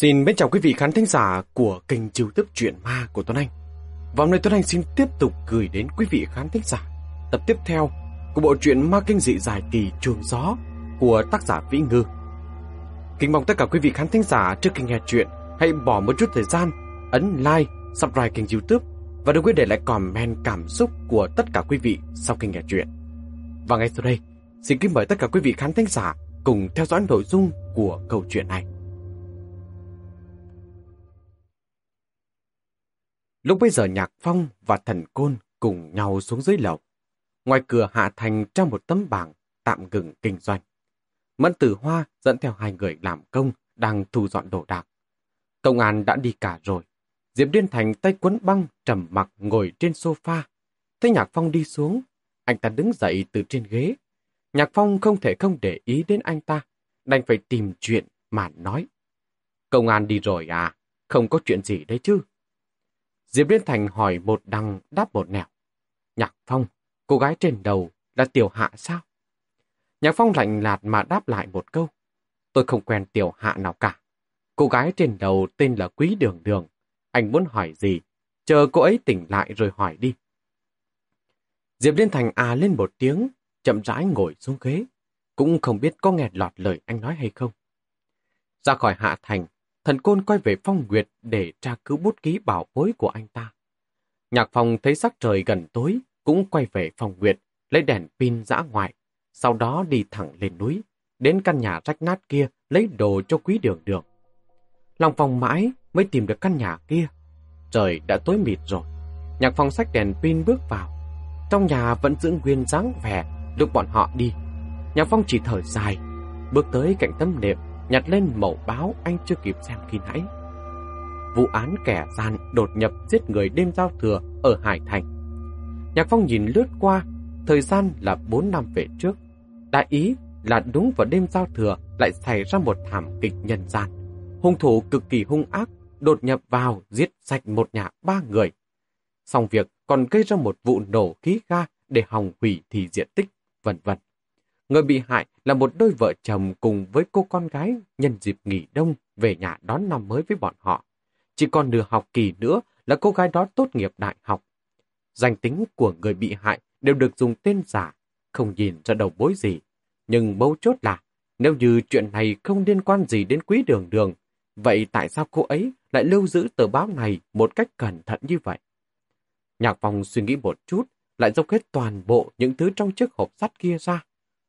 Xin mến chào quý vị khán thính giả của kênh youtube Truyện Ma của Tuấn Anh. Và hôm nay Tuấn Anh xin tiếp tục gửi đến quý vị khán thính giả tập tiếp theo của bộ truyện Ma Kinh dị dài kỳ Chuông Gió của tác giả Vĩ Ngư. Kính mong tất cả quý vị khán thính giả trước khi nghe chuyện hãy bỏ một chút thời gian ấn like, subscribe kênh youtube và đừng quên để lại comment cảm xúc của tất cả quý vị sau khi nghe chuyện. Và ngay sau đây, xin kính mời tất cả quý vị khán thính giả cùng theo dõi nội dung của câu chuyện này. Lúc bây giờ Nhạc Phong và Thần Côn cùng nhau xuống dưới lầu. Ngoài cửa Hạ Thành trao một tấm bảng tạm ngừng kinh doanh. Mẫn Tử Hoa dẫn theo hai người làm công đang thu dọn đồ đạc. Công an đã đi cả rồi. Diệp Điên Thành tay quấn băng trầm mặc ngồi trên sofa. Thấy Nhạc Phong đi xuống, anh ta đứng dậy từ trên ghế. Nhạc Phong không thể không để ý đến anh ta, đành phải tìm chuyện mà nói. Công an đi rồi à, không có chuyện gì đấy chứ. Diệp Liên Thành hỏi một đằng đáp một nẻo. Nhạc Phong, cô gái trên đầu là Tiểu Hạ sao? Nhạc Phong lạnh lạt mà đáp lại một câu. Tôi không quen Tiểu Hạ nào cả. Cô gái trên đầu tên là Quý Đường Đường. Anh muốn hỏi gì? Chờ cô ấy tỉnh lại rồi hỏi đi. Diệp Liên Thành à lên một tiếng, chậm rãi ngồi xuống ghế. Cũng không biết có nghe lọt lời anh nói hay không. Ra khỏi Hạ Thành, thần côn quay về phong nguyệt để tra cứu bút ký bảo bối của anh ta. Nhạc phong thấy sắc trời gần tối, cũng quay về phòng nguyệt, lấy đèn pin dã ngoại, sau đó đi thẳng lên núi, đến căn nhà rách nát kia lấy đồ cho quý đường đường. Lòng phòng mãi mới tìm được căn nhà kia. Trời đã tối mịt rồi. Nhạc phong sách đèn pin bước vào. Trong nhà vẫn giữ nguyên dáng vẻ lúc bọn họ đi. Nhạc phong chỉ thở dài, bước tới cạnh tấm nệm nhặt lên mẩu báo anh chưa kịp xem khi nãy. Vụ án kẻ gian đột nhập giết người đêm giao thừa ở Hải Thành. Nhạc Phong nhìn lướt qua, thời gian là 4 năm về trước. Đại ý là đúng vào đêm giao thừa lại xảy ra một thảm kịch nhân gian. Hung thủ cực kỳ hung ác, đột nhập vào giết sạch một nhà ba người. Xong việc còn gây ra một vụ nổ khí ga để hòng hủy thì diện tích, vân vân. Người bị hại là một đôi vợ chồng cùng với cô con gái nhân dịp nghỉ đông về nhà đón năm mới với bọn họ. Chỉ còn nửa học kỳ nữa là cô gái đó tốt nghiệp đại học. Danh tính của người bị hại đều được dùng tên giả, không nhìn ra đầu bối gì. Nhưng mấu chốt là, nếu như chuyện này không liên quan gì đến quý đường đường, vậy tại sao cô ấy lại lưu giữ tờ báo này một cách cẩn thận như vậy? Nhạc phòng suy nghĩ một chút, lại dốc hết toàn bộ những thứ trong chiếc hộp sắt kia ra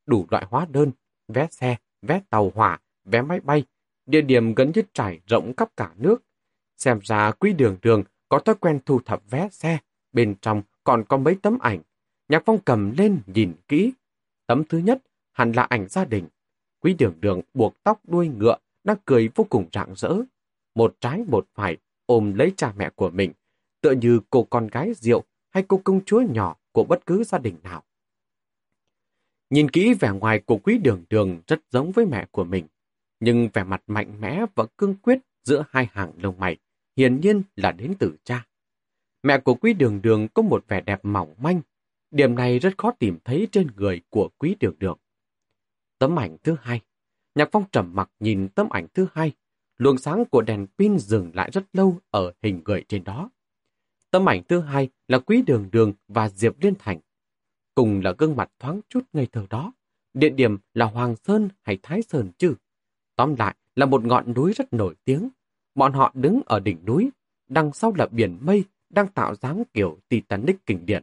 đủ loại hóa đơn, vé xe, vé tàu hỏa, vé máy bay, địa điểm gần như trải rộng khắp cả nước. Xem ra quý đường đường có thói quen thu thập vé xe, bên trong còn có mấy tấm ảnh. Nhạc phong cầm lên nhìn kỹ. Tấm thứ nhất hẳn là ảnh gia đình. Quý đường đường buộc tóc đuôi ngựa, đang cười vô cùng rạng rỡ. Một trái một phải ôm lấy cha mẹ của mình, tựa như cô con gái rượu hay cô công chúa nhỏ của bất cứ gia đình nào. Nhìn kỹ vẻ ngoài của quý đường đường rất giống với mẹ của mình, nhưng vẻ mặt mạnh mẽ và cương quyết giữa hai hàng lông mày hiển nhiên là đến từ cha. Mẹ của quý đường đường có một vẻ đẹp mỏng manh, điểm này rất khó tìm thấy trên người của quý đường đường. Tấm ảnh thứ hai, Nhạc Phong trầm mặc nhìn tấm ảnh thứ hai, luồng sáng của đèn pin dừng lại rất lâu ở hình người trên đó. Tấm ảnh thứ hai là quý đường đường và Diệp Liên Thành cùng là gương mặt thoáng chút ngây thơ đó. Địa điểm là Hoàng Sơn hay Thái Sơn chứ? Tóm lại là một ngọn núi rất nổi tiếng. Bọn họ đứng ở đỉnh núi, đằng sau là biển mây đang tạo dáng kiểu Titanic kinh điển.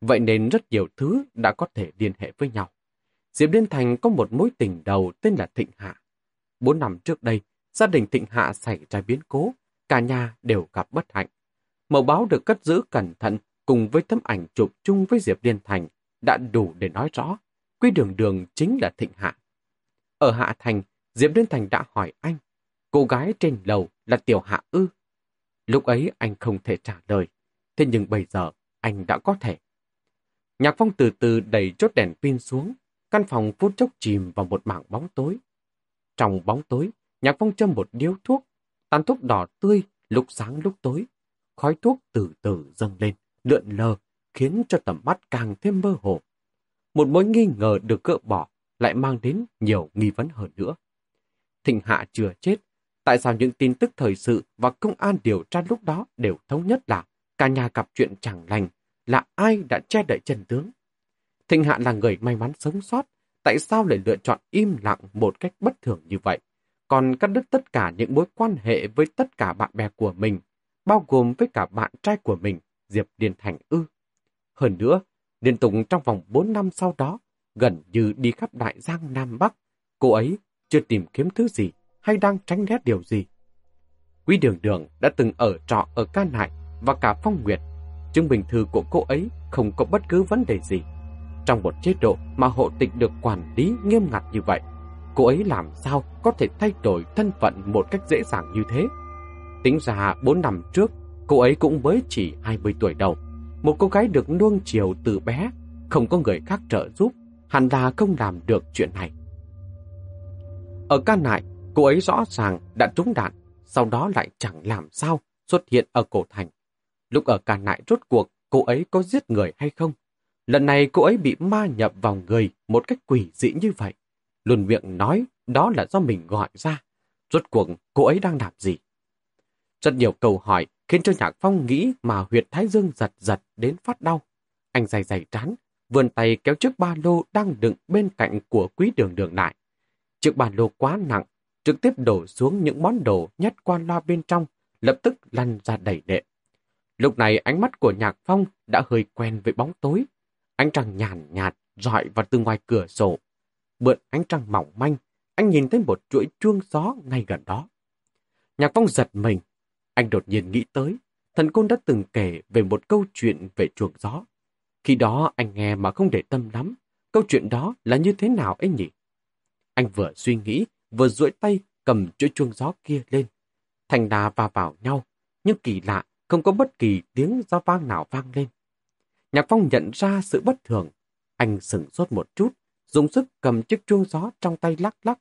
Vậy nên rất nhiều thứ đã có thể liên hệ với nhau. Diệp Liên Thành có một mối tình đầu tên là Thịnh Hạ. Bốn năm trước đây, gia đình Thịnh Hạ xảy ra biến cố, cả nhà đều gặp bất hạnh. Mẫu báo được cất giữ cẩn thận cùng với tấm ảnh chụp chung với Diệp Liên Thành đã đủ để nói rõ Quy Đường Đường chính là Thịnh Hạ. Ở Hạ Thành, Diệp Liên Thành đã hỏi anh, cô gái trên lầu là Tiểu Hạ ư? Lúc ấy anh không thể trả lời, thế nhưng bây giờ anh đã có thể. Nhạc Phong từ từ đẩy chốt đèn pin xuống, căn phòng phút chốc chìm vào một mảng bóng tối. Trong bóng tối, Nhạc Phong châm một điếu thuốc, tàn thuốc đỏ tươi, lúc sáng lúc tối. Khói thuốc từ từ dâng lên lượn lờ, khiến cho tầm mắt càng thêm mơ hồ. Một mối nghi ngờ được gỡ bỏ lại mang đến nhiều nghi vấn hơn nữa. Thịnh Hạ chưa chết, Tại sao những tin tức thời sự và công an điều tra lúc đó đều thống nhất là cả nhà gặp chuyện chẳng lành, là ai đã che đậy chân tướng? Thịnh Hạ là người may mắn sống sót, tại sao lại lựa chọn im lặng một cách bất thường như vậy? Còn cắt đứt tất cả những mối quan hệ với tất cả bạn bè của mình, bao gồm với cả bạn trai của mình, Diệp Điền Thành ư. Hơn nữa, liên tục trong vòng 4 năm sau đó, gần như đi khắp đại giang Nam Bắc, cô ấy chưa tìm kiếm thứ gì hay đang tránh né điều gì. Quý đường đường đã từng ở trọ ở Ca Nại và cả Phong Nguyệt. Chứng bình thư của cô ấy không có bất cứ vấn đề gì. Trong một chế độ mà hộ tịch được quản lý nghiêm ngặt như vậy, cô ấy làm sao có thể thay đổi thân phận một cách dễ dàng như thế? Tính ra 4 năm trước, cô ấy cũng mới chỉ 20 tuổi đầu. Một cô gái được nuông chiều từ bé, không có người khác trợ giúp, hẳn là không làm được chuyện này. Ở ca nại, cô ấy rõ ràng đã trúng đạn, sau đó lại chẳng làm sao xuất hiện ở cổ thành. Lúc ở ca nại rốt cuộc, cô ấy có giết người hay không? Lần này cô ấy bị ma nhập vào người một cách quỷ dị như vậy. Luôn miệng nói đó là do mình gọi ra. Rốt cuộc cô ấy đang làm gì? Rất nhiều câu hỏi khiến cho Nhạc Phong nghĩ mà huyệt Thái Dương giật giật đến phát đau. Anh dày dày trán, vươn tay kéo chiếc ba lô đang đựng bên cạnh của quý đường đường lại. Chiếc ba lô quá nặng, trực tiếp đổ xuống những món đồ nhét qua loa bên trong, lập tức lăn ra đầy đệm. Lúc này ánh mắt của Nhạc Phong đã hơi quen với bóng tối. Ánh trăng nhàn nhạt, rọi vào từ ngoài cửa sổ. Bượn ánh trăng mỏng manh, anh nhìn thấy một chuỗi chuông gió ngay gần đó. Nhạc Phong giật mình. Anh đột nhiên nghĩ tới, thần côn đã từng kể về một câu chuyện về chuông gió. Khi đó anh nghe mà không để tâm lắm, câu chuyện đó là như thế nào ấy nhỉ? Anh vừa suy nghĩ, vừa duỗi tay cầm chuỗi chuông gió kia lên. Thành đà va vào nhau, nhưng kỳ lạ, không có bất kỳ tiếng gió vang nào vang lên. Nhạc Phong nhận ra sự bất thường. Anh sửng sốt một chút, dùng sức cầm chiếc chuông gió trong tay lắc lắc.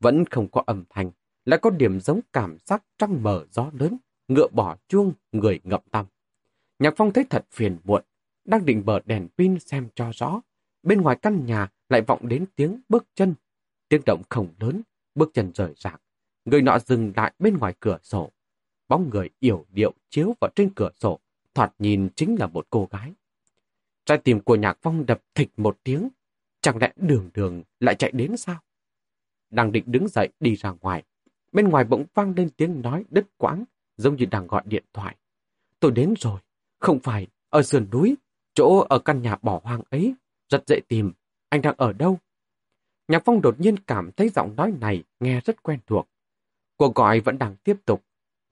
Vẫn không có âm thanh, lại có điểm giống cảm giác trăng mở gió lớn, ngựa bỏ chuông, người ngậm tăm. Nhạc Phong thấy thật phiền muộn, đang định bờ đèn pin xem cho rõ. Bên ngoài căn nhà lại vọng đến tiếng bước chân. Tiếng động không lớn, bước chân rời rạc. Người nọ dừng lại bên ngoài cửa sổ. Bóng người yểu điệu chiếu vào trên cửa sổ, thoạt nhìn chính là một cô gái. Trái tim của Nhạc Phong đập thịch một tiếng. Chẳng lẽ đường đường lại chạy đến sao? Đang định đứng dậy đi ra ngoài. Bên ngoài bỗng vang lên tiếng nói đứt quãng, giống như đang gọi điện thoại. Tôi đến rồi, không phải ở sườn núi, chỗ ở căn nhà bỏ hoang ấy, rất dễ tìm. Anh đang ở đâu? Nhạc Phong đột nhiên cảm thấy giọng nói này nghe rất quen thuộc. Cuộc gọi vẫn đang tiếp tục.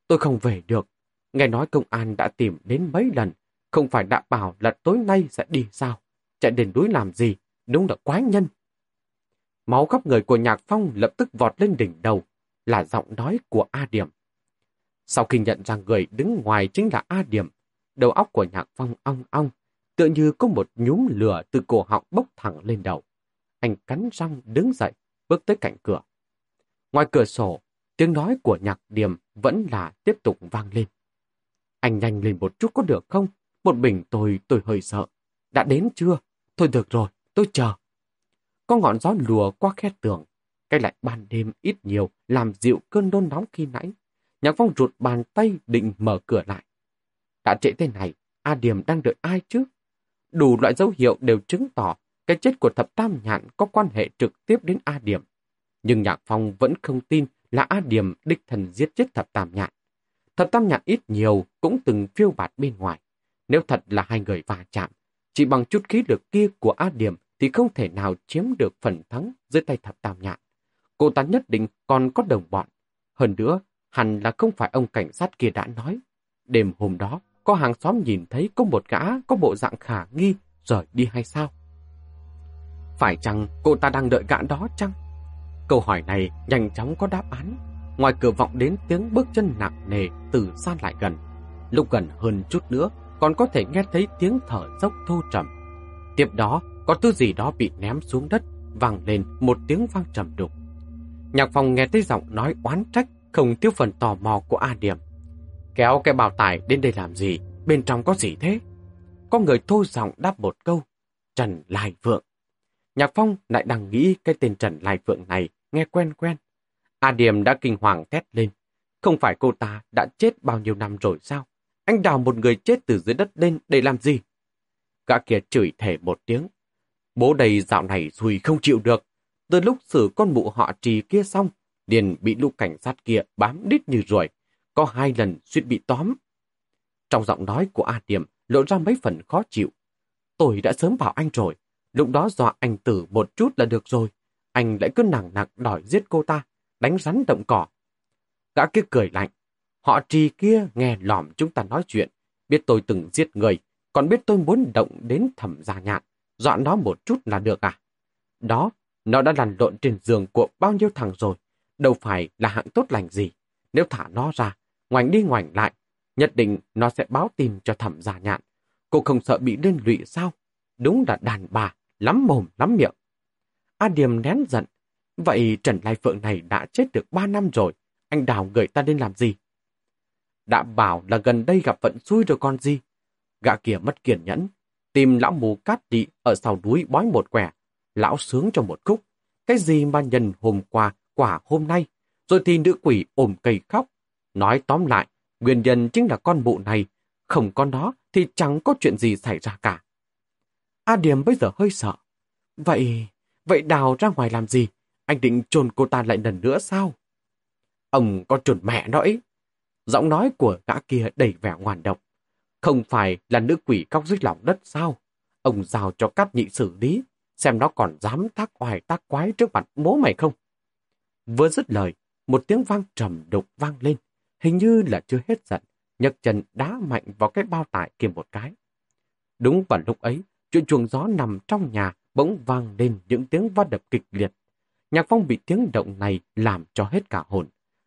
Tôi không về được. Nghe nói công an đã tìm đến mấy lần. Không phải đã bảo là tối nay sẽ đi sao? Chạy đến núi làm gì? Đúng là quái nhân. Máu khắp người của Nhạc Phong lập tức vọt lên đỉnh đầu, là giọng nói của A Điểm. Sau khi nhận ra người đứng ngoài chính là A Điểm, đầu óc của Nhạc Phong ong ong, tựa như có một nhúm lửa từ cổ họng bốc thẳng lên đầu. Anh cắn răng đứng dậy, bước tới cạnh cửa. Ngoài cửa sổ, tiếng nói của nhạc điểm vẫn là tiếp tục vang lên. Anh nhanh lên một chút có được không? Một mình tôi, tôi hơi sợ. Đã đến chưa? Thôi được rồi, tôi chờ. Có ngọn gió lùa qua khe tường. Cái lạnh ban đêm ít nhiều làm dịu cơn nôn nóng khi nãy. Nhạc phong rụt bàn tay định mở cửa lại. Đã trễ thế này, A Điểm đang đợi ai chứ? Đủ loại dấu hiệu đều chứng tỏ cái chết của thập tam nhạn có quan hệ trực tiếp đến A Điểm. Nhưng Nhạc Phong vẫn không tin là A Điểm đích thần giết chết thập tam nhạn. Thập tam nhạn ít nhiều cũng từng phiêu bạt bên ngoài. Nếu thật là hai người va chạm, chỉ bằng chút khí lực kia của A Điểm thì không thể nào chiếm được phần thắng dưới tay thập tam nhạn. Cô ta nhất định còn có đồng bọn. Hơn nữa, hẳn là không phải ông cảnh sát kia đã nói. Đêm hôm đó, có hàng xóm nhìn thấy có một gã có bộ dạng khả nghi rời đi hay sao? Phải chăng cô ta đang đợi gã đó chăng? Câu hỏi này nhanh chóng có đáp án. Ngoài cửa vọng đến tiếng bước chân nặng nề từ xa lại gần. Lúc gần hơn chút nữa, còn có thể nghe thấy tiếng thở dốc thô trầm. Tiếp đó, có thứ gì đó bị ném xuống đất, vang lên một tiếng vang trầm đục. Nhạc phòng nghe thấy giọng nói oán trách, không thiếu phần tò mò của A Điểm. Kéo cái bào tải đến đây làm gì? Bên trong có gì thế? Có người thô giọng đáp một câu. Trần Lai Vượng. Nhạc Phong lại đang nghĩ cái tên Trần Lai Vượng này nghe quen quen. A Điềm đã kinh hoàng thét lên. Không phải cô ta đã chết bao nhiêu năm rồi sao? Anh đào một người chết từ dưới đất lên để làm gì? Gã kia chửi thề một tiếng. Bố đầy dạo này rùi không chịu được. Từ lúc xử con mụ họ trì kia xong, liền bị lũ cảnh sát kia bám đít như ruồi. Có hai lần suýt bị tóm. Trong giọng nói của A điểm lộ ra mấy phần khó chịu. Tôi đã sớm bảo anh rồi. Lúc đó dọa anh tử một chút là được rồi. Anh lại cứ nặng nặng đòi giết cô ta, đánh rắn động cỏ. Gã kia cười lạnh. Họ trì kia nghe lỏm chúng ta nói chuyện, biết tôi từng giết người, còn biết tôi muốn động đến thẩm gia nhạn, dọa nó một chút là được à? Đó, nó đã lăn lộn trên giường của bao nhiêu thằng rồi, đâu phải là hạng tốt lành gì. Nếu thả nó ra, ngoảnh đi ngoảnh lại, nhất định nó sẽ báo tin cho thẩm gia nhạn. Cô không sợ bị liên lụy sao? Đúng là đàn bà, lắm mồm lắm miệng. A Điềm nén giận. Vậy Trần Lai Phượng này đã chết được ba năm rồi, anh Đào gửi ta đến làm gì? Đã bảo là gần đây gặp vận xui rồi con gì? Gã kia mất kiên nhẫn, tìm lão mù cát đi ở sau núi bói một quẻ. Lão sướng cho một khúc. Cái gì mà nhân hôm qua, quả hôm nay, rồi thì nữ quỷ ôm cây khóc. Nói tóm lại, nguyên nhân chính là con mụ này. Không có nó thì chẳng có chuyện gì xảy ra cả. A Điểm bây giờ hơi sợ. Vậy, vậy đào ra ngoài làm gì? Anh định trồn cô ta lại lần nữa sao? Ông có trồn mẹ nó ấy. Giọng nói của gã kia đầy vẻ ngoan độc. Không phải là nữ quỷ cóc dưới lòng đất sao? Ông giao cho cát nhị xử lý, xem nó còn dám tác oai tác quái trước mặt bố mày không? Vừa dứt lời, một tiếng vang trầm đục vang lên, hình như là chưa hết giận, nhấc chân đá mạnh vào cái bao tải kia một cái. Đúng vào lúc ấy, chuyện chuồng gió nằm trong nhà bỗng vang lên những tiếng va đập kịch liệt. Nhạc phong bị tiếng động này làm cho hết cả hồn.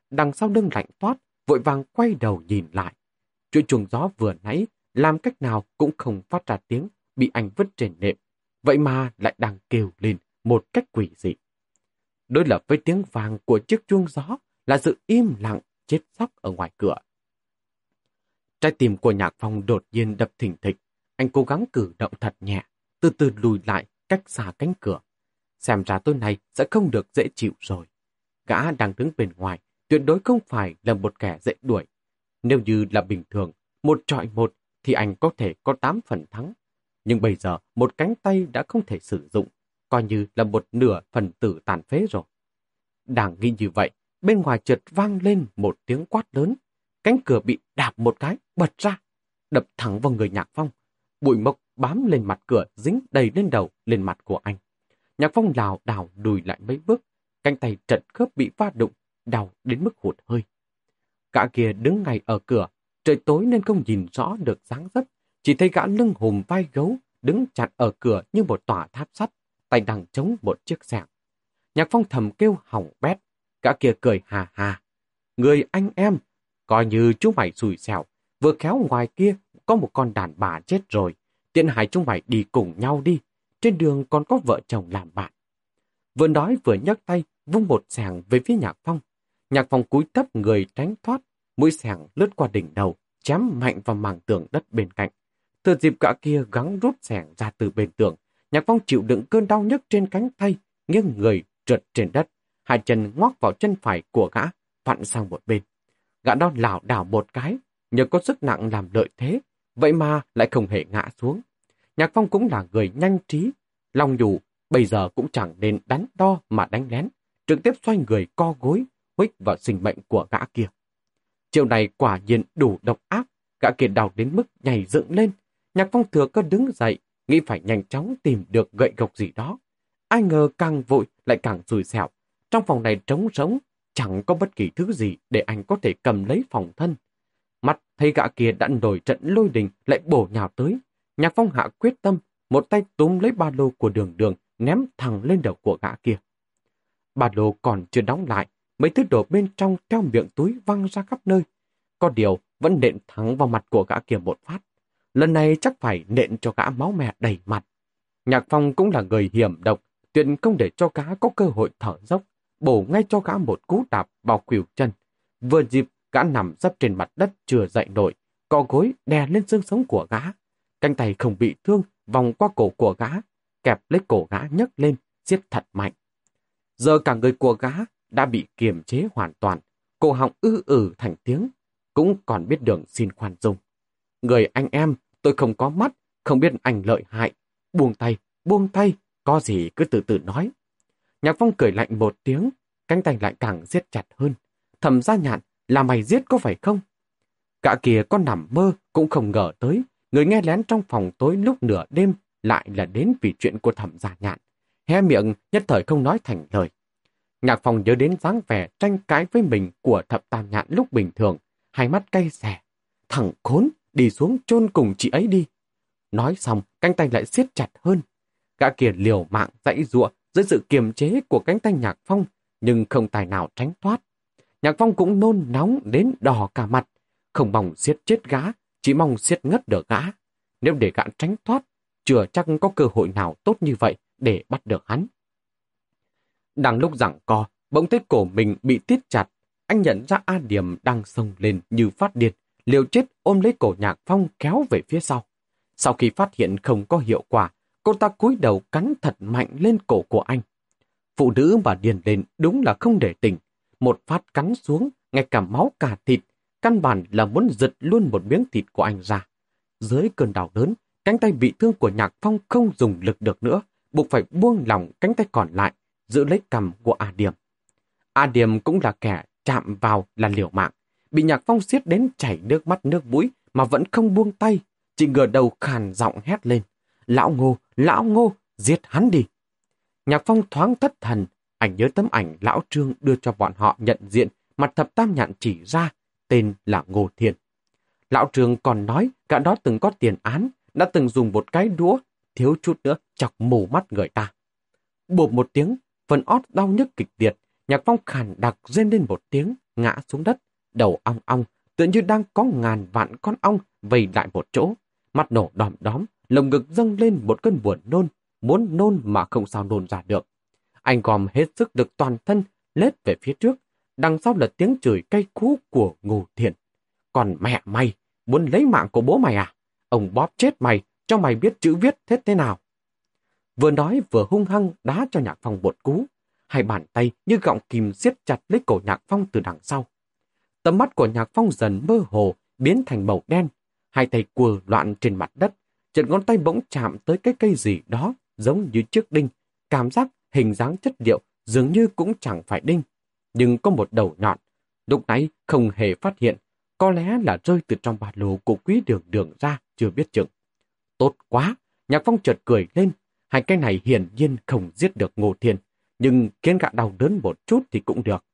Đằng sau lưng lạnh toát, vội vàng quay đầu nhìn lại. Chuyện chuồng gió vừa nãy, làm cách nào cũng không phát ra tiếng, bị anh vứt trên nệm. Vậy mà lại đang kêu lên một cách quỷ dị. Đối lập với tiếng vàng của chiếc chuông gió là sự im lặng chết sóc ở ngoài cửa. Trái tim của nhạc phong đột nhiên đập thình thịch. Anh cố gắng cử động thật nhẹ, từ từ lùi lại cách xa cánh cửa. Xem ra tối nay sẽ không được dễ chịu rồi. Gã đang đứng bên ngoài, tuyệt đối không phải là một kẻ dễ đuổi. Nếu như là bình thường, một trọi một thì anh có thể có tám phần thắng. Nhưng bây giờ một cánh tay đã không thể sử dụng, coi như là một nửa phần tử tàn phế rồi. Đang nghĩ như vậy, bên ngoài chợt vang lên một tiếng quát lớn. Cánh cửa bị đạp một cái, bật ra, đập thẳng vào người Nhạc Phong. Bụi mộc bám lên mặt cửa, dính đầy lên đầu, lên mặt của anh. Nhạc Phong lào đảo lùi lại mấy bước, cánh tay trận khớp bị va đụng, đau đến mức hụt hơi. cả kia đứng ngay ở cửa, trời tối nên không nhìn rõ được dáng dấp, chỉ thấy gã lưng hùm vai gấu, đứng chặt ở cửa như một tòa tháp sắt, tay đang chống một chiếc xẻng. Nhạc phong thầm kêu hỏng bét, gã kia cười hà hà. Người anh em, coi như chú mày xùi xẻo, vừa khéo ngoài kia có một con đàn bà chết rồi, tiện hải chúng mày đi cùng nhau đi, trên đường còn có vợ chồng làm bạn. Vừa nói vừa nhấc tay, vung một sàng về phía nhạc phong. Nhạc phong cúi thấp người tránh thoát, mũi sàng lướt qua đỉnh đầu, chém mạnh vào màng tường đất bên cạnh. Thừa dịp gã kia gắng rút sẻng ra từ bên tường, nhạc phong chịu đựng cơn đau nhức trên cánh tay, nghiêng người trượt trên đất, hai chân ngoắc vào chân phải của gã, vặn sang một bên. Gã đó lảo đảo một cái, nhờ có sức nặng làm lợi thế, vậy mà lại không hề ngã xuống. Nhạc phong cũng là người nhanh trí, lòng dù bây giờ cũng chẳng nên đánh đo mà đánh lén, trực tiếp xoay người co gối, huých vào sinh mệnh của gã kia. Chiều này quả nhiên đủ độc ác, gã kia đau đến mức nhảy dựng lên. Nhạc phong thừa cứ đứng dậy, nghĩ phải nhanh chóng tìm được gậy gộc gì đó. Ai ngờ càng vội lại càng rùi xẹo. Trong phòng này trống rỗng, chẳng có bất kỳ thứ gì để anh có thể cầm lấy phòng thân. Mặt thấy gã kia đã nổi trận lôi đình lại bổ nhào tới. Nhạc phong hạ quyết tâm, một tay túm lấy ba lô của đường đường ném thẳng lên đầu của gã kia. Ba lô còn chưa đóng lại, mấy thứ đồ bên trong theo miệng túi văng ra khắp nơi. Có điều vẫn nện thẳng vào mặt của gã kia một phát. Lần này chắc phải nện cho gã máu mẹ đầy mặt. Nhạc Phong cũng là người hiểm độc, tuyệt không để cho gã có cơ hội thở dốc, bổ ngay cho gã một cú đạp vào khuỷu chân. Vừa dịp, gã nằm dấp trên mặt đất chưa dậy nổi, co gối đè lên xương sống của gã. Cánh tay không bị thương, vòng qua cổ của gã, kẹp lấy cổ gã nhấc lên, siết thật mạnh. Giờ cả người của gã đã bị kiềm chế hoàn toàn, cổ họng ư ử thành tiếng, cũng còn biết đường xin khoan dung. Người anh em, tôi không có mắt, không biết anh lợi hại. Buông tay, buông tay, có gì cứ từ từ nói. Nhạc Phong cười lạnh một tiếng, cánh tay lại càng siết chặt hơn. Thầm ra nhạn, là mày giết có phải không? Cả kia con nằm mơ cũng không ngờ tới, người nghe lén trong phòng tối lúc nửa đêm lại là đến vì chuyện của thẩm gia nhạn. Hé miệng nhất thời không nói thành lời. Nhạc phòng nhớ đến dáng vẻ tranh cãi với mình của thập tam nhạn lúc bình thường, hai mắt cay xẻ. Thằng khốn, đi xuống chôn cùng chị ấy đi. Nói xong, cánh tay lại siết chặt hơn. Gã kia liều mạng dãy giụa dưới sự kiềm chế của cánh tay nhạc phong, nhưng không tài nào tránh thoát. Nhạc phong cũng nôn nóng đến đỏ cả mặt, không mong siết chết gã, chỉ mong siết ngất được gã. Nếu để gã tránh thoát, chưa chắc có cơ hội nào tốt như vậy để bắt được hắn. Đang lúc giảng co, bỗng thấy cổ mình bị tiết chặt. Anh nhận ra A Điểm đang sông lên như phát điên, liều chết ôm lấy cổ nhạc phong kéo về phía sau. Sau khi phát hiện không có hiệu quả, cô ta cúi đầu cắn thật mạnh lên cổ của anh. Phụ nữ mà điền lên đúng là không để tình. Một phát cắn xuống, ngay cả máu cả thịt, căn bản là muốn giật luôn một miếng thịt của anh ra. Dưới cơn đau đớn, cánh tay bị thương của Nhạc Phong không dùng lực được nữa, buộc phải buông lỏng cánh tay còn lại, giữ lấy cầm của A Điềm. A Điềm cũng là kẻ chạm vào là liều mạng, bị Nhạc Phong xiết đến chảy nước mắt nước mũi mà vẫn không buông tay, chỉ ngửa đầu khàn giọng hét lên. Lão Ngô, Lão Ngô, giết hắn đi. Nhạc Phong thoáng thất thần, ảnh nhớ tấm ảnh Lão Trương đưa cho bọn họ nhận diện mặt thập tam nhạn chỉ ra, tên là Ngô Thiên. Lão Trương còn nói cả đó từng có tiền án, đã từng dùng một cái đũa, thiếu chút nữa chọc mù mắt người ta. Bụp một tiếng, phần ót đau nhức kịch liệt, nhạc phong khàn đặc rên lên một tiếng, ngã xuống đất, đầu ong ong, tựa như đang có ngàn vạn con ong vây lại một chỗ. Mặt nổ đòm đóm, lồng ngực dâng lên một cơn buồn nôn, muốn nôn mà không sao nôn ra được. Anh gom hết sức được toàn thân, lết về phía trước, đằng sau là tiếng chửi cay cú của Ngô Thiện. Còn mẹ mày, muốn lấy mạng của bố mày à? Ông bóp chết mày, cho mày biết chữ viết thế thế nào. Vừa nói vừa hung hăng đá cho Nhạc Phong một cú. Hai bàn tay như gọng kìm siết chặt lấy cổ Nhạc Phong từ đằng sau. Tầm mắt của Nhạc Phong dần mơ hồ, biến thành màu đen. Hai tay cua loạn trên mặt đất. Chợt ngón tay bỗng chạm tới cái cây gì đó, giống như chiếc đinh. Cảm giác hình dáng chất liệu dường như cũng chẳng phải đinh. Nhưng có một đầu nhọn. Lúc nãy không hề phát hiện. Có lẽ là rơi từ trong ba lô của quý đường đường ra, chưa biết chừng. Tốt quá! Nhạc Phong chợt cười lên, Hai cái này hiển nhiên không giết được Ngô Thiên, nhưng khiến gã đau đớn một chút thì cũng được.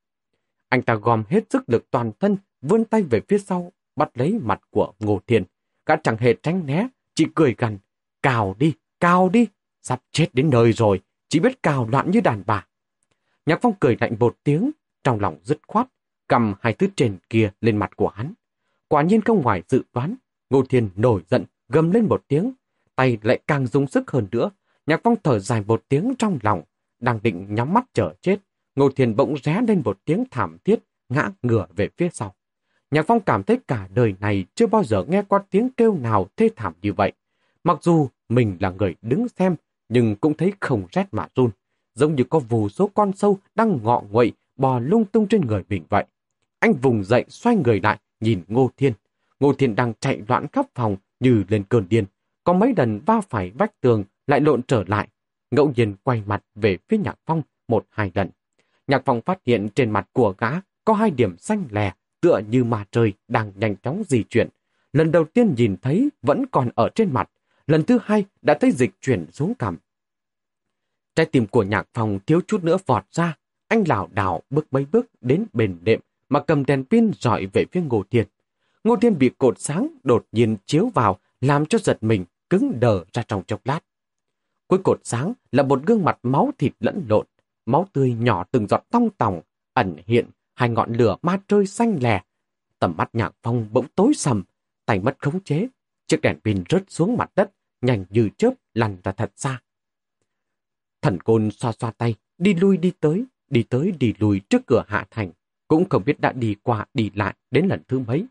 Anh ta gom hết sức lực toàn thân, vươn tay về phía sau, bắt lấy mặt của Ngô Thiên. Gã chẳng hề tránh né, chỉ cười gằn. Cào đi, cào đi, sắp chết đến nơi rồi, chỉ biết cào loạn như đàn bà. Nhạc Phong cười lạnh một tiếng, trong lòng dứt khoát, cầm hai thứ trên kia lên mặt của hắn. Quả nhiên không ngoài dự đoán, Ngô Thiên nổi giận, gầm lên một tiếng, tay lại càng dùng sức hơn nữa, Nhạc Phong thở dài một tiếng trong lòng, đang định nhắm mắt chờ chết. Ngô Thiền bỗng ré lên một tiếng thảm thiết, ngã ngửa về phía sau. Nhạc Phong cảm thấy cả đời này chưa bao giờ nghe qua tiếng kêu nào thê thảm như vậy. Mặc dù mình là người đứng xem, nhưng cũng thấy không rét mà run. Giống như có vô số con sâu đang ngọ nguậy bò lung tung trên người mình vậy. Anh vùng dậy xoay người lại, nhìn Ngô Thiên. Ngô Thiên đang chạy loạn khắp phòng như lên cơn điên. Có mấy lần va phải vách tường lại lộn trở lại, ngẫu nhiên quay mặt về phía Nhạc Phong một hai lần. Nhạc Phong phát hiện trên mặt của gã có hai điểm xanh lè, tựa như mà trời đang nhanh chóng di chuyển. Lần đầu tiên nhìn thấy vẫn còn ở trên mặt, lần thứ hai đã thấy dịch chuyển xuống cằm. Trái tim của Nhạc Phong thiếu chút nữa vọt ra, anh lảo đảo bước mấy bước đến bền đệm mà cầm đèn pin dọi về phía Ngô Thiên. Ngô Thiên bị cột sáng đột nhiên chiếu vào, làm cho giật mình, cứng đờ ra trong chốc lát. Cuối cột sáng là một gương mặt máu thịt lẫn lộn, máu tươi nhỏ từng giọt tong tòng, ẩn hiện hai ngọn lửa ma trơi xanh lè. Tầm mắt nhạc phong bỗng tối sầm, tay mất khống chế, chiếc đèn pin rớt xuống mặt đất, nhanh như chớp lăn ra thật xa. Thần côn xoa xoa tay, đi lui đi tới, đi tới đi lui trước cửa hạ thành, cũng không biết đã đi qua đi lại đến lần thứ mấy.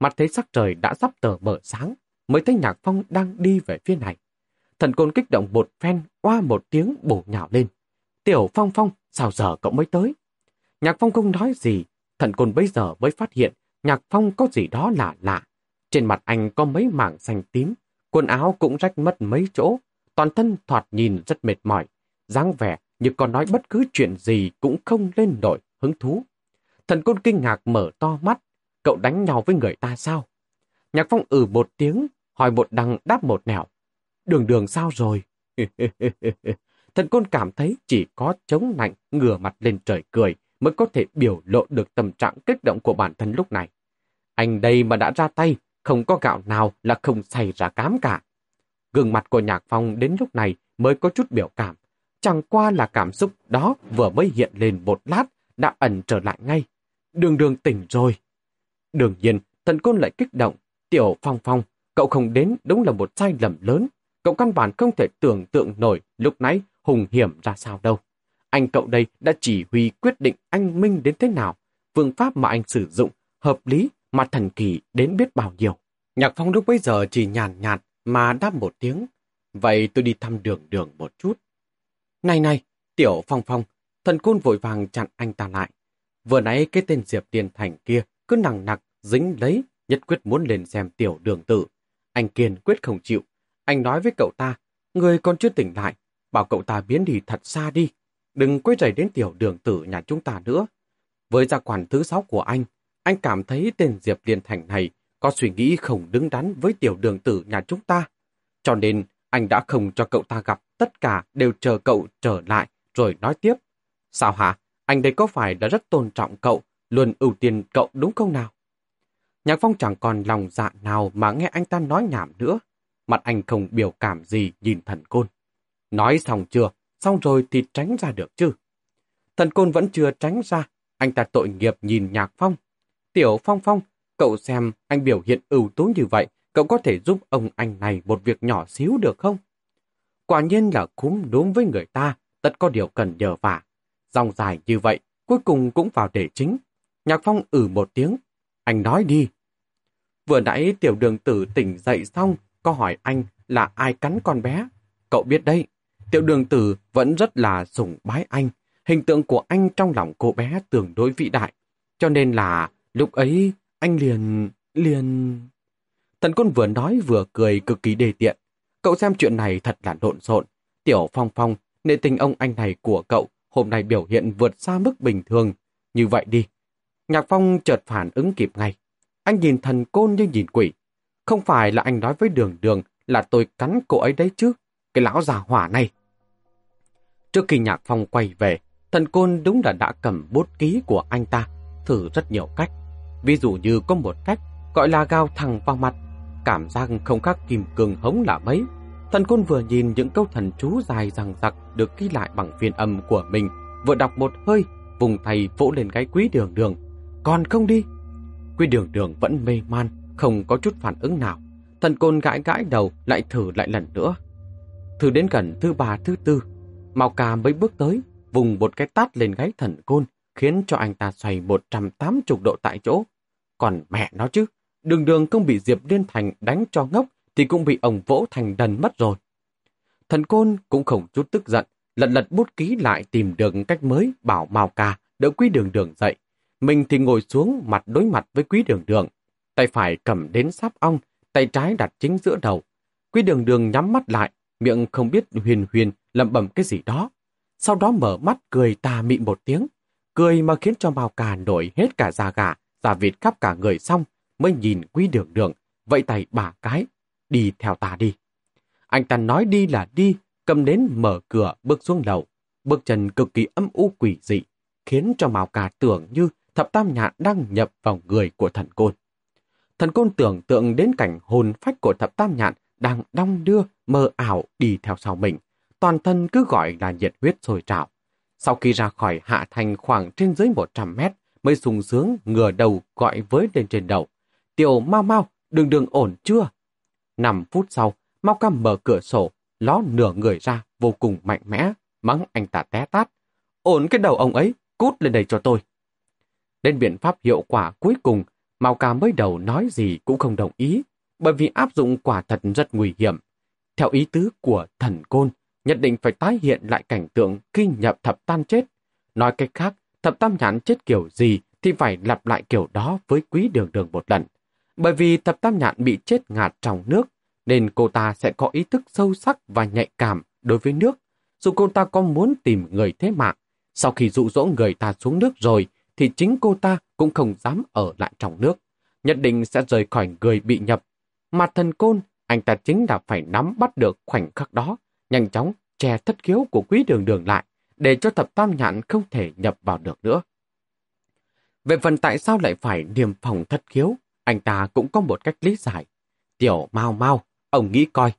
Mặt thấy sắc trời đã sắp tờ mở sáng, mới thấy nhạc phong đang đi về phía này. Thần côn kích động một phen, oa một tiếng bổ nhào lên. Tiểu Phong Phong, sao giờ cậu mới tới? Nhạc Phong không nói gì, thần côn bây giờ mới phát hiện Nhạc Phong có gì đó lạ lạ. Trên mặt anh có mấy mảng xanh tím, quần áo cũng rách mất mấy chỗ, toàn thân thoạt nhìn rất mệt mỏi, dáng vẻ như còn nói bất cứ chuyện gì cũng không lên nổi hứng thú. Thần côn kinh ngạc mở to mắt, cậu đánh nhau với người ta sao? Nhạc Phong ừ một tiếng, hỏi một đằng đáp một nẻo. Đường đường sao rồi? Thần côn cảm thấy chỉ có chống nạnh ngửa mặt lên trời cười mới có thể biểu lộ được tâm trạng kích động của bản thân lúc này. Anh đây mà đã ra tay, không có gạo nào là không xảy ra cám cả. Gương mặt của Nhạc Phong đến lúc này mới có chút biểu cảm. Chẳng qua là cảm xúc đó vừa mới hiện lên một lát, đã ẩn trở lại ngay. Đường đường tỉnh rồi. Đương nhiên, thần côn lại kích động. Tiểu Phong Phong, cậu không đến đúng là một sai lầm lớn. Cậu căn bản không thể tưởng tượng nổi lúc nãy hùng hiểm ra sao đâu. Anh cậu đây đã chỉ huy quyết định anh Minh đến thế nào. Phương pháp mà anh sử dụng, hợp lý mà thần kỳ đến biết bao nhiêu. Nhạc Phong lúc bấy giờ chỉ nhàn nhạt mà đáp một tiếng. Vậy tôi đi thăm đường đường một chút. Này này, tiểu Phong Phong, thần côn vội vàng chặn anh ta lại. Vừa nãy cái tên Diệp Tiền Thành kia cứ nặng nặc, dính lấy, nhất quyết muốn lên xem tiểu đường tử. Anh kiên quyết không chịu. Anh nói với cậu ta, người còn chưa tỉnh lại, bảo cậu ta biến đi thật xa đi. Đừng quấy rầy đến tiểu đường tử nhà chúng ta nữa. Với gia quản thứ sáu của anh, anh cảm thấy tên Diệp Liên Thành này có suy nghĩ không đứng đắn với tiểu đường tử nhà chúng ta. Cho nên anh đã không cho cậu ta gặp, tất cả đều chờ cậu trở lại rồi nói tiếp. Sao hả? Anh đây có phải đã rất tôn trọng cậu, luôn ưu tiên cậu đúng không nào? Nhạc Phong chẳng còn lòng dạ nào mà nghe anh ta nói nhảm nữa. Mặt anh không biểu cảm gì nhìn thần côn. Nói xong chưa? Xong rồi thì tránh ra được chứ? Thần côn vẫn chưa tránh ra. Anh ta tội nghiệp nhìn Nhạc Phong. Tiểu Phong Phong, cậu xem anh biểu hiện ưu tú như vậy, cậu có thể giúp ông anh này một việc nhỏ xíu được không? Quả nhiên là cúm đúng với người ta, tất có điều cần nhờ vả. Dòng dài như vậy, cuối cùng cũng vào đề chính. Nhạc Phong ử một tiếng. Anh nói đi. Vừa nãy tiểu đường tử tỉnh dậy xong, có hỏi anh là ai cắn con bé. Cậu biết đấy, tiểu đường tử vẫn rất là sủng bái anh. Hình tượng của anh trong lòng cô bé tương đối vĩ đại. Cho nên là lúc ấy anh liền... liền... Thần côn vừa nói vừa cười cực kỳ đề tiện. Cậu xem chuyện này thật là lộn xộn. Tiểu Phong Phong, nệ tình ông anh này của cậu hôm nay biểu hiện vượt xa mức bình thường. Như vậy đi. Nhạc Phong chợt phản ứng kịp ngay. Anh nhìn thần côn như nhìn quỷ. Không phải là anh nói với đường đường là tôi cắn cô ấy đấy chứ. Cái lão già hỏa này. Trước khi Nhạc Phong quay về, thần côn đúng là đã cầm bút ký của anh ta, thử rất nhiều cách. Ví dụ như có một cách gọi là gao thẳng vào mặt, cảm giác không khác kim cường hống là mấy. Thần côn vừa nhìn những câu thần chú dài rằng rặc được ghi lại bằng phiên âm của mình, vừa đọc một hơi, vùng tay vỗ lên cái quý đường đường. Còn không đi! Quý đường đường vẫn mê man, không có chút phản ứng nào. Thần côn gãi gãi đầu lại thử lại lần nữa. Thử đến gần thứ ba thứ tư, Mao Ca mới bước tới, vùng một cái tát lên gáy thần côn, khiến cho anh ta xoay 180 độ tại chỗ. Còn mẹ nó chứ, đường đường không bị Diệp Liên Thành đánh cho ngốc thì cũng bị ông vỗ thành đần mất rồi. Thần côn cũng không chút tức giận, lật lật bút ký lại tìm được cách mới bảo Mao Ca đỡ quý đường đường dậy. Mình thì ngồi xuống mặt đối mặt với quý đường đường. Tay phải cầm đến sáp ong, tay trái đặt chính giữa đầu. Quý đường đường nhắm mắt lại, miệng không biết huyền huyền lẩm bẩm cái gì đó. Sau đó mở mắt cười tà mị một tiếng. Cười mà khiến cho Mao Cà nổi hết cả da gà, da vịt khắp cả người xong, mới nhìn quý đường đường, vậy tay bà cái, đi theo ta đi. Anh ta nói đi là đi, cầm đến mở cửa bước xuống lầu. Bước chân cực kỳ âm u quỷ dị, khiến cho Mao Cà tưởng như thập tam nhạn đang nhập vào người của thần côn. Thần côn tưởng tượng đến cảnh hồn phách của thập tam nhạn đang đong đưa, mơ ảo đi theo sau mình. Toàn thân cứ gọi là nhiệt huyết sôi trào. Sau khi ra khỏi hạ thành khoảng trên dưới 100 mét, mới sung sướng ngửa đầu gọi với lên trên đầu. Tiểu mau mau, đường đường ổn chưa? 5 phút sau, Mau Cam mở cửa sổ, ló nửa người ra vô cùng mạnh mẽ, mắng anh ta té tát. Ổn cái đầu ông ấy, cút lên đây cho tôi. Đến biện pháp hiệu quả cuối cùng, Mao Ca mới đầu nói gì cũng không đồng ý, bởi vì áp dụng quả thật rất nguy hiểm. Theo ý tứ của thần côn, nhất định phải tái hiện lại cảnh tượng khi nhập thập tan chết. Nói cách khác, thập tam nhãn chết kiểu gì thì phải lặp lại kiểu đó với quý đường đường một lần. Bởi vì thập tam nhãn bị chết ngạt trong nước, nên cô ta sẽ có ý thức sâu sắc và nhạy cảm đối với nước. Dù cô ta có muốn tìm người thế mạng, sau khi dụ dỗ người ta xuống nước rồi, thì chính cô ta cũng không dám ở lại trong nước. Nhất định sẽ rời khỏi người bị nhập. Mà thần côn, anh ta chính là phải nắm bắt được khoảnh khắc đó, nhanh chóng che thất khiếu của quý đường đường lại, để cho thập tam nhãn không thể nhập vào được nữa. Về phần tại sao lại phải niềm phòng thất khiếu, anh ta cũng có một cách lý giải. Tiểu mau mau, ông nghĩ coi,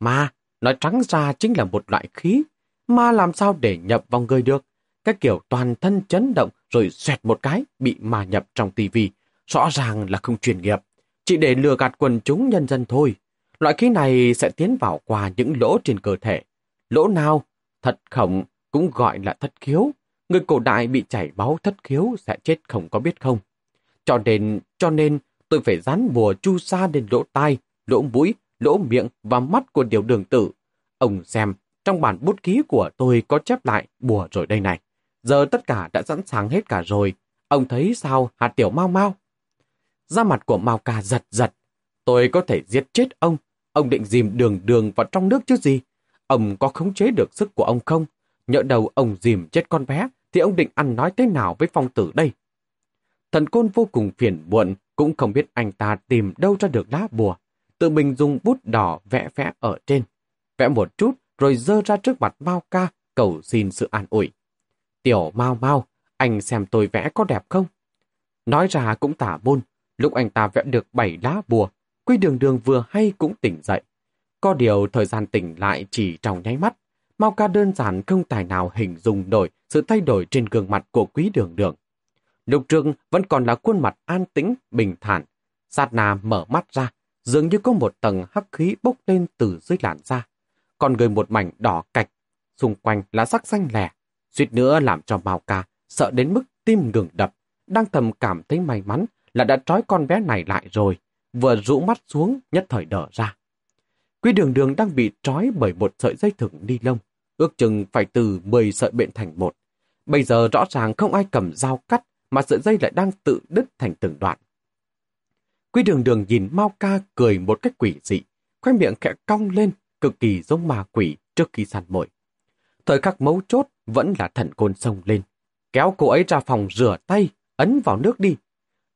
ma, nói trắng ra chính là một loại khí, ma làm sao để nhập vào người được. Cái kiểu toàn thân chấn động rồi xoẹt một cái bị ma nhập trong tivi, rõ ràng là không chuyên nghiệp, chỉ để lừa gạt quần chúng nhân dân thôi. Loại khí này sẽ tiến vào qua những lỗ trên cơ thể. Lỗ nào? Thật khổng, cũng gọi là thất khiếu. Người cổ đại bị chảy máu thất khiếu sẽ chết không có biết không. Cho nên, cho nên tôi phải dán bùa chu sa lên lỗ tai, lỗ mũi, lỗ miệng và mắt của điều đường tử. Ông xem, trong bản bút ký của tôi có chép lại bùa rồi đây này. Giờ tất cả đã sẵn sàng hết cả rồi. Ông thấy sao hạt tiểu mau mau? Da mặt của Mao Ca giật giật. Tôi có thể giết chết ông. Ông định dìm đường đường vào trong nước chứ gì? Ông có khống chế được sức của ông không? Nhỡ đầu ông dìm chết con bé, thì ông định ăn nói thế nào với phong tử đây? Thần côn vô cùng phiền muộn, cũng không biết anh ta tìm đâu ra được lá bùa. Tự mình dùng bút đỏ vẽ vẽ ở trên. Vẽ một chút, rồi dơ ra trước mặt Mao ca, cầu xin sự an ủi. Tiểu Mao Mao, anh xem tôi vẽ có đẹp không? Nói ra cũng tả môn, lúc anh ta vẽ được bảy lá bùa, Quy đường đường vừa hay cũng tỉnh dậy. Có điều thời gian tỉnh lại chỉ trong nháy mắt, Mao ca đơn giản không tài nào hình dung nổi sự thay đổi trên gương mặt của quý đường đường. Lục trường vẫn còn là khuôn mặt an tĩnh, bình thản. Sát na mở mắt ra, dường như có một tầng hắc khí bốc lên từ dưới làn da. Còn người một mảnh đỏ cạch, xung quanh là sắc xanh lẻ, suýt nữa làm cho Mao ca sợ đến mức tim ngừng đập, đang thầm cảm thấy may mắn là đã trói con bé này lại rồi, vừa rũ mắt xuống nhất thời đỡ ra. Quý đường đường đang bị trói bởi một sợi dây thừng ni lông, ước chừng phải từ 10 sợi bệnh thành một. Bây giờ rõ ràng không ai cầm dao cắt, mà sợi dây lại đang tự đứt thành từng đoạn. Quý đường đường nhìn Mao ca cười một cách quỷ dị, khoe miệng khẽ cong lên, cực kỳ giống ma quỷ trước khi săn mồi. Thời khắc mấu chốt vẫn là thần côn sông lên, kéo cô ấy ra phòng rửa tay, ấn vào nước đi.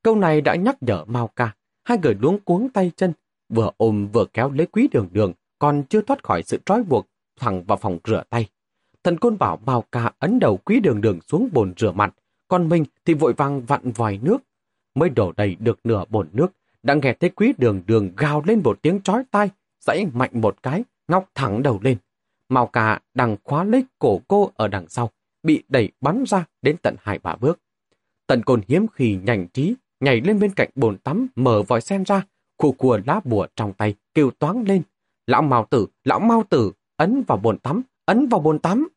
Câu này đã nhắc nhở Mao ca, hai người luống cuống tay chân, vừa ôm vừa kéo lấy quý đường đường, còn chưa thoát khỏi sự trói buộc, thẳng vào phòng rửa tay. Thần côn bảo Mao ca ấn đầu quý đường đường xuống bồn rửa mặt, còn mình thì vội vàng vặn vòi nước. Mới đổ đầy được nửa bồn nước, đã nghe thấy quý đường đường gào lên một tiếng trói tai, dãy mạnh một cái, ngóc thẳng đầu lên. Màu cà đang khóa lấy cổ cô ở đằng sau, bị đẩy bắn ra đến tận hai ba bước. Tần côn hiếm khi nhanh trí, nhảy lên bên cạnh bồn tắm, mở vòi sen ra, khu cua lá bùa trong tay, kêu toáng lên. Lão mau tử, lão mau tử, ấn vào bồn tắm, ấn vào bồn tắm.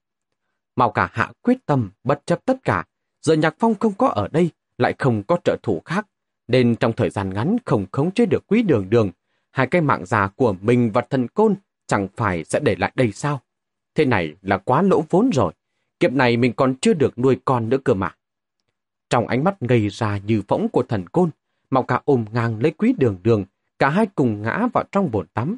Mao cả hạ quyết tâm, bất chấp tất cả. Giờ Nhạc Phong không có ở đây, lại không có trợ thủ khác. Nên trong thời gian ngắn không khống chế được quý đường đường. Hai cái mạng già của mình và thần côn chẳng phải sẽ để lại đây sao? Thế này là quá lỗ vốn rồi. Kiếp này mình còn chưa được nuôi con nữa cơ mà. Trong ánh mắt ngây ra như phỗng của thần côn, Mạo cả ôm ngang lấy quý đường đường, cả hai cùng ngã vào trong bồn tắm.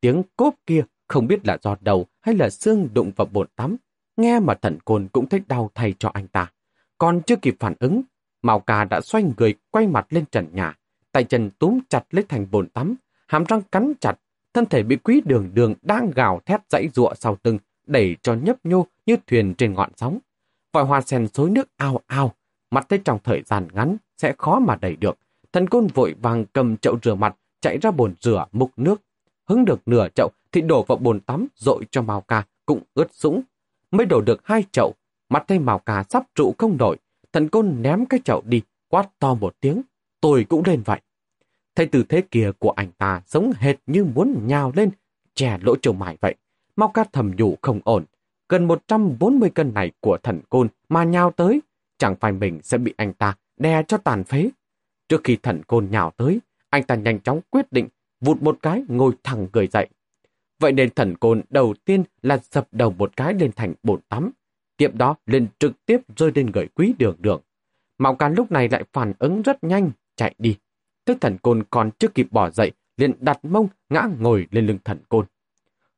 Tiếng cốp kia không biết là do đầu hay là xương đụng vào bồn tắm. Nghe mà thần côn cũng thấy đau thay cho anh ta. Còn chưa kịp phản ứng, Mạo Cà đã xoay người quay mặt lên trần nhà, tay chân túm chặt lấy thành bồn tắm, hàm răng cắn chặt, thân thể bị quý đường đường đang gào thét dãy giụa sau lưng, đẩy cho nhấp nhô như thuyền trên ngọn sóng. Vòi hoa sen xối nước ao ao, mặt thấy trong thời gian ngắn sẽ khó mà đẩy được. Thần côn vội vàng cầm chậu rửa mặt, chạy ra bồn rửa múc nước. Hứng được nửa chậu thì đổ vào bồn tắm dội cho Mao Ca cũng ướt sũng. Mới đổ được hai chậu, mặt thấy Mao Ca sắp trụ không nổi. Thần côn ném cái chậu đi, quát to một tiếng. Tôi cũng lên vậy. Thấy tư thế kia của anh ta giống hệt như muốn nhào lên, chè lỗ trầu mải vậy. Mao ca thầm nhủ không ổn. Gần 140 cân này của thần côn mà nhào tới, chẳng phải mình sẽ bị anh ta đè cho tàn phế. Trước khi thần côn nhào tới, anh ta nhanh chóng quyết định vụt một cái ngồi thẳng người dậy. Vậy nên thần côn đầu tiên là dập đầu một cái lên thành bồn tắm. tiếp đó lên trực tiếp rơi lên người quý đường đường. Mạo Cán lúc này lại phản ứng rất nhanh, chạy đi. Tức thần côn còn chưa kịp bỏ dậy, liền đặt mông ngã ngồi lên lưng thần côn.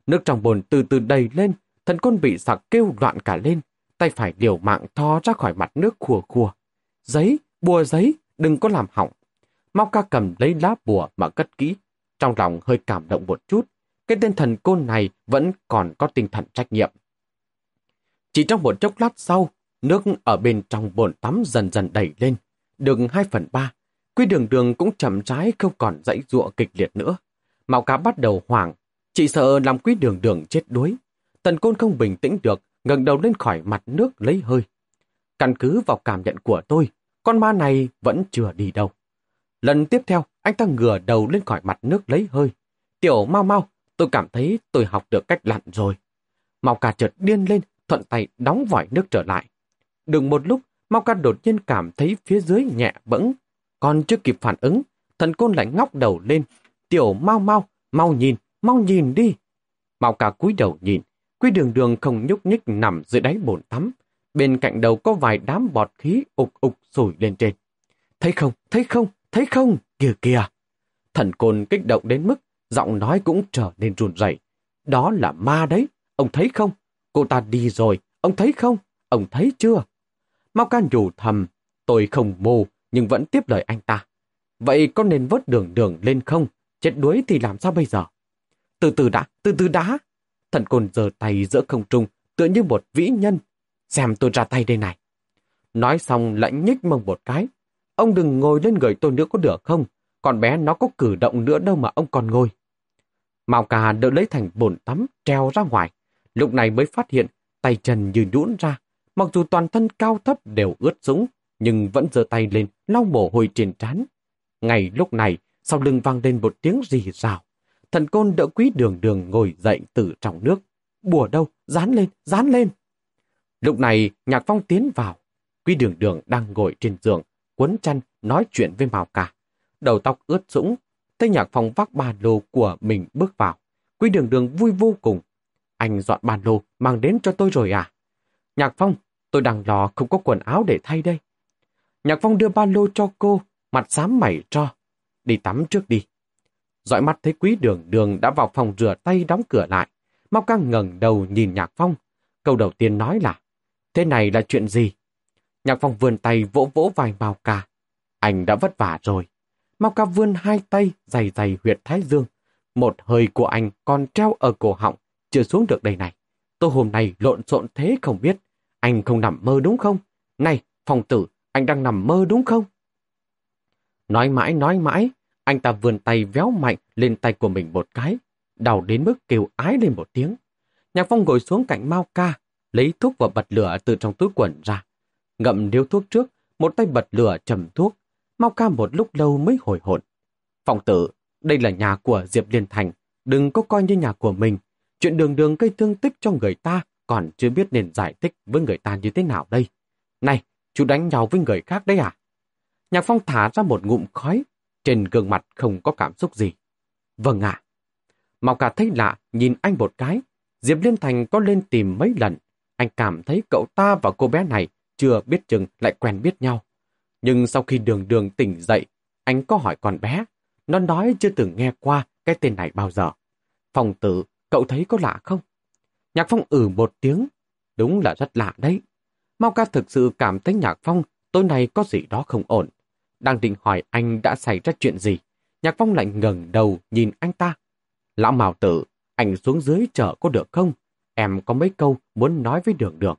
Nước trong bồn từ từ đầy lên, thần côn bị sặc kêu loạn cả lên, tay phải liều mạng thò ra khỏi mặt nước khùa khùa. Giấy, bùa giấy, đừng có làm hỏng. Mau ca cầm lấy lá bùa mà cất kỹ, trong lòng hơi cảm động một chút. Cái tên thần côn này vẫn còn có tinh thần trách nhiệm. Chỉ trong một chốc lát sau, nước ở bên trong bồn tắm dần dần đẩy lên, đường 2 phần 3. Quy đường đường cũng chậm trái không còn dãy ruộng kịch liệt nữa. Mạo cá bắt đầu hoảng, chị sợ làm quý đường đường chết đuối. Tần côn không bình tĩnh được, ngẩng đầu lên khỏi mặt nước lấy hơi. Căn cứ vào cảm nhận của tôi, con ma này vẫn chưa đi đâu. Lần tiếp theo, anh ta ngửa đầu lên khỏi mặt nước lấy hơi. Tiểu mau mau, tôi cảm thấy tôi học được cách lặn rồi. Mau ca chợt điên lên, thuận tay đóng vòi nước trở lại. Đừng một lúc, Mau ca đột nhiên cảm thấy phía dưới nhẹ bẫng. Còn chưa kịp phản ứng, thần côn lại ngóc đầu lên. Tiểu mau mau, mau nhìn, mau nhìn đi. Mau ca cúi đầu nhìn, quy đường đường không nhúc nhích nằm dưới đáy bồn tắm. Bên cạnh đầu có vài đám bọt khí ục ục sủi lên trên. Thấy không, thấy không, thấy không, kìa kìa. Thần côn kích động đến mức giọng nói cũng trở nên run rẩy. Đó là ma đấy, ông thấy không? Cô ta đi rồi, ông thấy không? Ông thấy chưa? Mau can nhủ thầm, tôi không mù nhưng vẫn tiếp lời anh ta. Vậy có nên vớt đường đường lên không? Chết đuối thì làm sao bây giờ? Từ từ đã, từ từ đã. Thần côn giơ tay giữa không trung, tựa như một vĩ nhân. Xem tôi ra tay đây này. Nói xong lại nhích mông một cái. Ông đừng ngồi lên người tôi nữa có được không? Con bé nó có cử động nữa đâu mà ông còn ngồi. Mao cà đỡ lấy thành bồn tắm, treo ra ngoài. Lúc này mới phát hiện tay chân như nhũn ra. Mặc dù toàn thân cao thấp đều ướt sũng, nhưng vẫn giơ tay lên lau mồ hôi trên trán. Ngày lúc này, sau lưng vang lên một tiếng rì rào. Thần côn đỡ quý đường đường ngồi dậy từ trong nước. Bùa đâu, dán lên, dán lên. Lúc này, nhạc phong tiến vào. Quý đường đường đang ngồi trên giường, quấn chăn, nói chuyện với mào Cả. Đầu tóc ướt sũng, thấy nhạc phong vác ba lô của mình bước vào. Quý đường đường vui vô cùng. Anh dọn ba lô mang đến cho tôi rồi à? Nhạc phong, tôi đang lo không có quần áo để thay đây. Nhạc phong đưa ba lô cho cô, mặt xám mẩy cho. Đi tắm trước đi. Dõi mắt thấy quý đường đường đã vào phòng rửa tay đóng cửa lại. Mau căng ngẩng đầu nhìn Nhạc Phong. Câu đầu tiên nói là, thế này là chuyện gì? Nhạc Phong vươn tay vỗ vỗ vai Mao Ca. Anh đã vất vả rồi. Mao Ca vươn hai tay dày dày huyệt thái dương. Một hơi của anh còn treo ở cổ họng, chưa xuống được đây này. Tôi hôm nay lộn xộn thế không biết. Anh không nằm mơ đúng không? Này, phòng tử, anh đang nằm mơ đúng không? Nói mãi nói mãi, anh ta vươn tay véo mạnh lên tay của mình một cái, đau đến mức kêu ái lên một tiếng. Nhạc Phong ngồi xuống cạnh Mao Ca, lấy thuốc và bật lửa từ trong túi quần ra. Ngậm điếu thuốc trước, một tay bật lửa trầm thuốc. Mao Ca một lúc lâu mới hồi hộn. Phòng tử, đây là nhà của Diệp Liên Thành, đừng có coi như nhà của mình. Chuyện đường đường gây thương tích cho người ta còn chưa biết nên giải thích với người ta như thế nào đây. Này, chú đánh nhau với người khác đấy à? Nhạc Phong thả ra một ngụm khói, trên gương mặt không có cảm xúc gì. Vâng ạ. À. Mạo cả thấy lạ, nhìn anh một cái. Diệp Liên Thành có lên tìm mấy lần. Anh cảm thấy cậu ta và cô bé này chưa biết chừng lại quen biết nhau. Nhưng sau khi đường đường tỉnh dậy, anh có hỏi con bé. Nó nói chưa từng nghe qua cái tên này bao giờ. Phòng tử, cậu thấy có lạ không? Nhạc Phong ử một tiếng. Đúng là rất lạ đấy. Mau ca thực sự cảm thấy Nhạc Phong tối nay có gì đó không ổn. Đang định hỏi anh đã xảy ra chuyện gì. Nhạc Phong lại ngẩng đầu nhìn anh ta. Lão Mào Tử, anh xuống dưới chợ có được không? Em có mấy câu muốn nói với đường đường.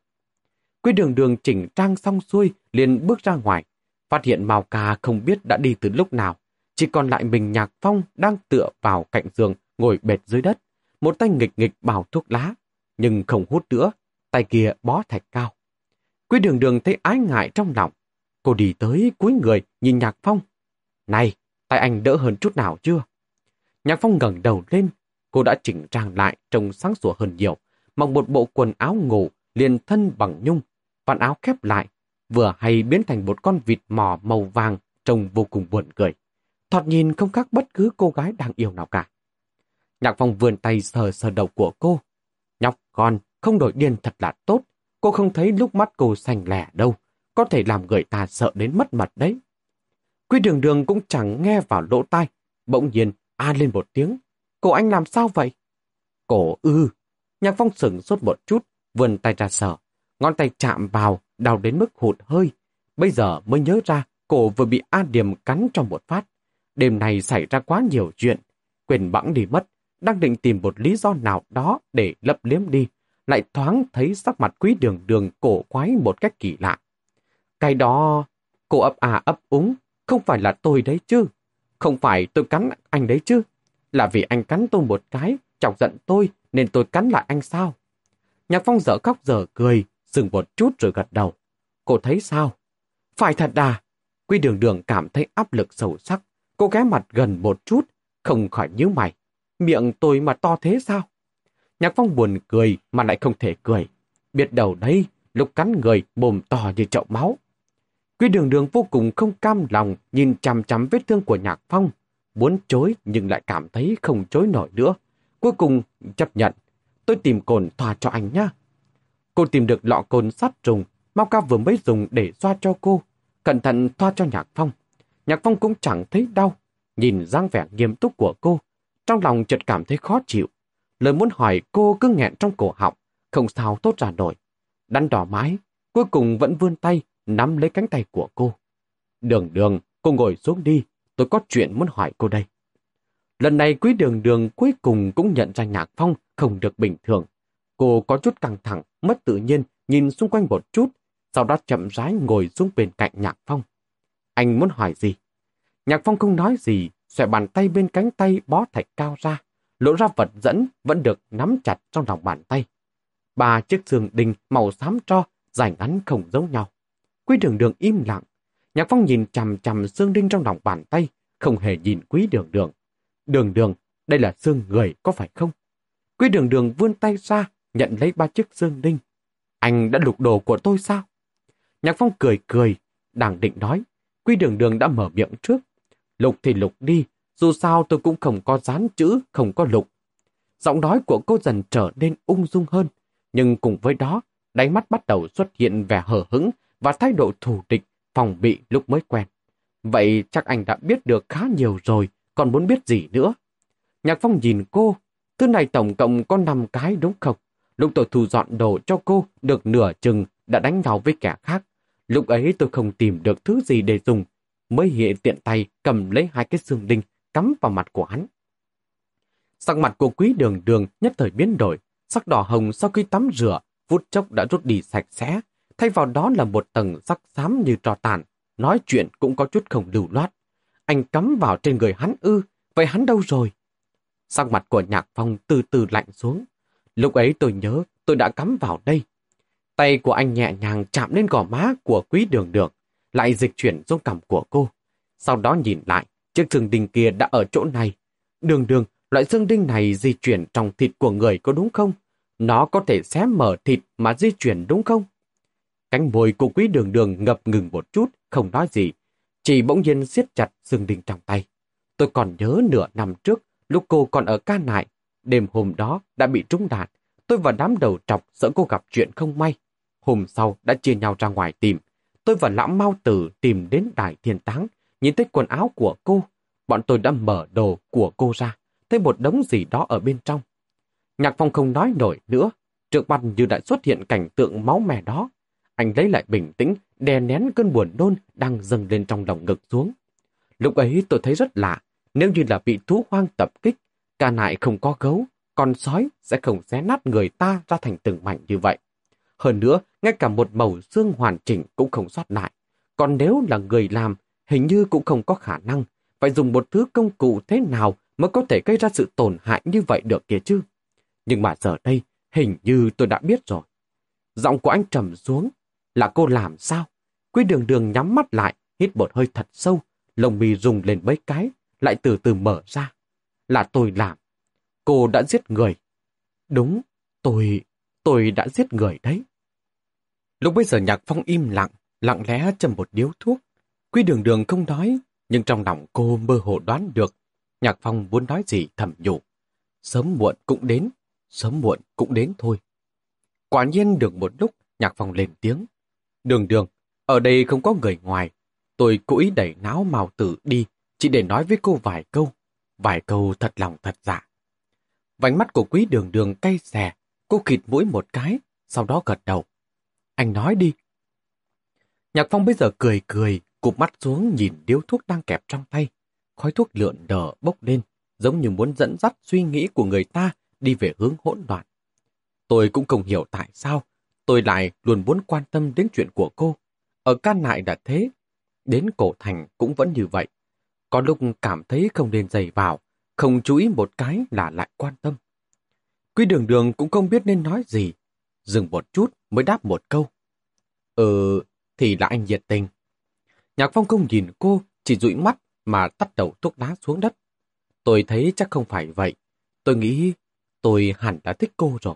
Quý đường đường chỉnh trang xong xuôi liền bước ra ngoài. Phát hiện mào Ca không biết đã đi từ lúc nào. Chỉ còn lại mình Nhạc Phong đang tựa vào cạnh giường ngồi bệt dưới đất. Một tay nghịch nghịch bảo thuốc lá. Nhưng không hút nữa. Tay kia bó thạch cao. Quý đường đường thấy ái ngại trong lòng. Cô đi tới cuối người nhìn Nhạc Phong. Này, tay anh đỡ hơn chút nào chưa? Nhạc Phong ngẩng đầu lên. Cô đã chỉnh trang lại trông sáng sủa hơn nhiều. Mặc một bộ quần áo ngủ liền thân bằng nhung. Vạn áo khép lại. Vừa hay biến thành một con vịt mò màu vàng trông vô cùng buồn cười. Thoạt nhìn không khác bất cứ cô gái đang yêu nào cả. Nhạc Phong vươn tay sờ sờ đầu của cô. Nhóc con, không đổi điên thật là tốt. Cô không thấy lúc mắt cô xanh lẻ đâu, có thể làm người ta sợ đến mất mặt đấy. Quy đường đường cũng chẳng nghe vào lỗ tai, bỗng nhiên a lên một tiếng. Cổ anh làm sao vậy? Cổ ư. Nhạc phong sửng sốt một chút, vươn tay ra sợ, Ngón tay chạm vào, đau đến mức hụt hơi. Bây giờ mới nhớ ra cổ vừa bị A Điềm cắn trong một phát. Đêm này xảy ra quá nhiều chuyện. Quyền bẵng đi mất, đang định tìm một lý do nào đó để lấp liếm đi. Lại thoáng thấy sắc mặt quý đường đường cổ quái một cách kỳ lạ. Cái đó, cô ấp à ấp úng, không phải là tôi đấy chứ. Không phải tôi cắn anh đấy chứ. Là vì anh cắn tôi một cái, chọc giận tôi, nên tôi cắn lại anh sao? Nhạc Phong dở khóc dở cười, dừng một chút rồi gật đầu. Cô thấy sao? Phải thật à? Quy đường đường cảm thấy áp lực sâu sắc. Cô ghé mặt gần một chút, không khỏi nhíu mày. Miệng tôi mà to thế sao? Nhạc Phong buồn cười mà lại không thể cười. Biết đầu đấy, lúc cắn người mồm to như chậu máu. Quy đường đường vô cùng không cam lòng nhìn chằm chằm vết thương của Nhạc Phong. Muốn chối nhưng lại cảm thấy không chối nổi nữa. Cuối cùng chấp nhận. Tôi tìm cồn thoa cho anh nhá. Cô tìm được lọ cồn sát trùng, Mao Ca vừa mới dùng để xoa cho cô. Cẩn thận thoa cho Nhạc Phong. Nhạc Phong cũng chẳng thấy đau. Nhìn dáng vẻ nghiêm túc của cô, trong lòng chợt cảm thấy khó chịu. Lời muốn hỏi cô cứ nghẹn trong cổ họng, không sao tốt ra nổi. Đắn đỏ mái, cuối cùng vẫn vươn tay, nắm lấy cánh tay của cô. Đường đường, cô ngồi xuống đi, tôi có chuyện muốn hỏi cô đây. Lần này quý đường đường cuối cùng cũng nhận ra Nhạc Phong không được bình thường. Cô có chút căng thẳng, mất tự nhiên, nhìn xung quanh một chút, sau đó chậm rãi ngồi xuống bên cạnh Nhạc Phong. Anh muốn hỏi gì? Nhạc Phong không nói gì, xòe bàn tay bên cánh tay bó thạch cao ra, lộ ra vật dẫn vẫn được nắm chặt trong lòng bàn tay. Ba chiếc xương đinh màu xám tro, dài ngắn không giống nhau. Quý đường đường im lặng. Nhạc Phong nhìn chằm chằm xương đinh trong lòng bàn tay, không hề nhìn quý đường đường. Đường đường, đây là xương người có phải không? Quý đường đường vươn tay ra, nhận lấy ba chiếc xương đinh. Anh đã lục đồ của tôi sao? Nhạc Phong cười cười, đang định nói. Quý đường đường đã mở miệng trước. Lục thì lục đi, dù sao tôi cũng không có dán chữ, không có lục. Giọng nói của cô dần trở nên ung dung hơn, nhưng cùng với đó, đáy mắt bắt đầu xuất hiện vẻ hờ hững và thái độ thù địch, phòng bị lúc mới quen. Vậy chắc anh đã biết được khá nhiều rồi, còn muốn biết gì nữa? Nhạc Phong nhìn cô, thứ này tổng cộng có 5 cái đúng không? Lúc tôi thu dọn đồ cho cô được nửa chừng đã đánh nhau với kẻ khác. Lúc ấy tôi không tìm được thứ gì để dùng, mới hiện tiện tay cầm lấy hai cái xương đinh cắm vào mặt của hắn. Sắc mặt của quý đường đường nhất thời biến đổi, sắc đỏ hồng sau khi tắm rửa, phút chốc đã rút đi sạch sẽ, thay vào đó là một tầng sắc xám như trò tàn, nói chuyện cũng có chút không lưu loát. Anh cắm vào trên người hắn ư, vậy hắn đâu rồi? Sắc mặt của nhạc phong từ từ lạnh xuống. Lúc ấy tôi nhớ tôi đã cắm vào đây. Tay của anh nhẹ nhàng chạm lên gò má của quý đường đường, lại dịch chuyển xuống cằm của cô. Sau đó nhìn lại, chiếc xương đinh kia đã ở chỗ này. Đường đường, loại xương đinh này di chuyển trong thịt của người có đúng không? Nó có thể xé mở thịt mà di chuyển đúng không? Cánh môi của quý đường đường ngập ngừng một chút, không nói gì. Chỉ bỗng nhiên siết chặt dương đinh trong tay. Tôi còn nhớ nửa năm trước, lúc cô còn ở ca nại. Đêm hôm đó đã bị trúng đạn. Tôi và đám đầu trọc sợ cô gặp chuyện không may. Hôm sau đã chia nhau ra ngoài tìm. Tôi và lão mau Tử tìm đến Đại Thiên Táng, nhìn thấy quần áo của cô. Bọn tôi đã mở đồ của cô ra, thấy một đống gì đó ở bên trong. Nhạc Phong không nói nổi nữa, trước mặt như đã xuất hiện cảnh tượng máu mè đó. Anh lấy lại bình tĩnh, đè nén cơn buồn nôn đang dâng lên trong lòng ngực xuống. Lúc ấy tôi thấy rất lạ, nếu như là bị thú hoang tập kích, cả nại không có gấu, con sói sẽ không xé nát người ta ra thành từng mảnh như vậy. Hơn nữa, ngay cả một màu xương hoàn chỉnh cũng không sót lại. Còn nếu là người làm, hình như cũng không có khả năng. Phải dùng một thứ công cụ thế nào mới có thể gây ra sự tổn hại như vậy được kìa chứ. Nhưng mà giờ đây, hình như tôi đã biết rồi. Giọng của anh trầm xuống. Là cô làm sao? Quý đường đường nhắm mắt lại, hít một hơi thật sâu, lồng mì rùng lên mấy cái, lại từ từ mở ra. Là tôi làm. Cô đã giết người. Đúng, tôi, tôi đã giết người đấy. Lúc bây giờ Nhạc Phong im lặng, lặng lẽ châm một điếu thuốc. Quy đường đường không nói, nhưng trong lòng cô mơ hồ đoán được. Nhạc Phong muốn nói gì thầm nhủ. Sớm muộn cũng đến, sớm muộn cũng đến thôi. Quả nhiên được một lúc, Nhạc Phong lên tiếng. Đường đường, ở đây không có người ngoài. Tôi cố ý đẩy náo màu tử đi, chỉ để nói với cô vài câu. Vài câu thật lòng thật dạ. Vành mắt của quý đường đường cay xè, cô khịt mũi một cái, sau đó gật đầu. Anh nói đi. Nhạc Phong bây giờ cười cười, cụp mắt xuống nhìn điếu thuốc đang kẹp trong tay. Khói thuốc lượn đờ bốc lên, giống như muốn dẫn dắt suy nghĩ của người ta đi về hướng hỗn loạn. Tôi cũng không hiểu tại sao tôi lại luôn muốn quan tâm đến chuyện của cô. Ở can nại đã thế, đến cổ thành cũng vẫn như vậy. Có lúc cảm thấy không nên dày vào, không chú ý một cái là lại quan tâm. Quý đường đường cũng không biết nên nói gì. Dừng một chút mới đáp một câu. Ừ, thì là anh nhiệt tình. Nhạc phong không nhìn cô, chỉ dụi mắt mà tắt đầu thuốc lá xuống đất. Tôi thấy chắc không phải vậy. Tôi nghĩ tôi hẳn đã thích cô rồi.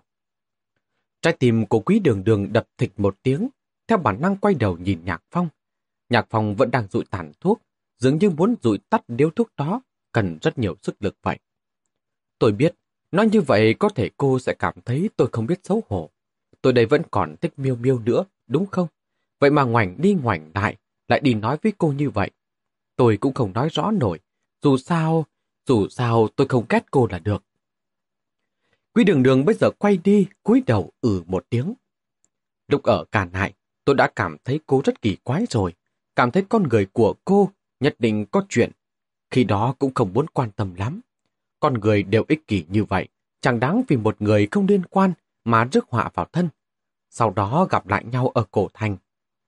Trái tim của quý đường đường đập thịch một tiếng, theo bản năng quay đầu nhìn Nhạc Phong. Nhạc Phong vẫn đang rụi tàn thuốc, dường như muốn rụi tắt điếu thuốc đó, cần rất nhiều sức lực vậy. Tôi biết, nói như vậy có thể cô sẽ cảm thấy tôi không biết xấu hổ. Tôi đây vẫn còn thích miêu miêu nữa, đúng không? Vậy mà ngoảnh đi ngoảnh lại, lại đi nói với cô như vậy. Tôi cũng không nói rõ nổi. Dù sao, dù sao tôi không ghét cô là được. Quý đường đường bây giờ quay đi, cúi đầu ừ một tiếng. Lúc ở Càn nại, tôi đã cảm thấy cô rất kỳ quái rồi. Cảm thấy con người của cô nhất định có chuyện. Khi đó cũng không muốn quan tâm lắm. Con người đều ích kỷ như vậy, chẳng đáng vì một người không liên quan mà rước họa vào thân. Sau đó gặp lại nhau ở cổ thành.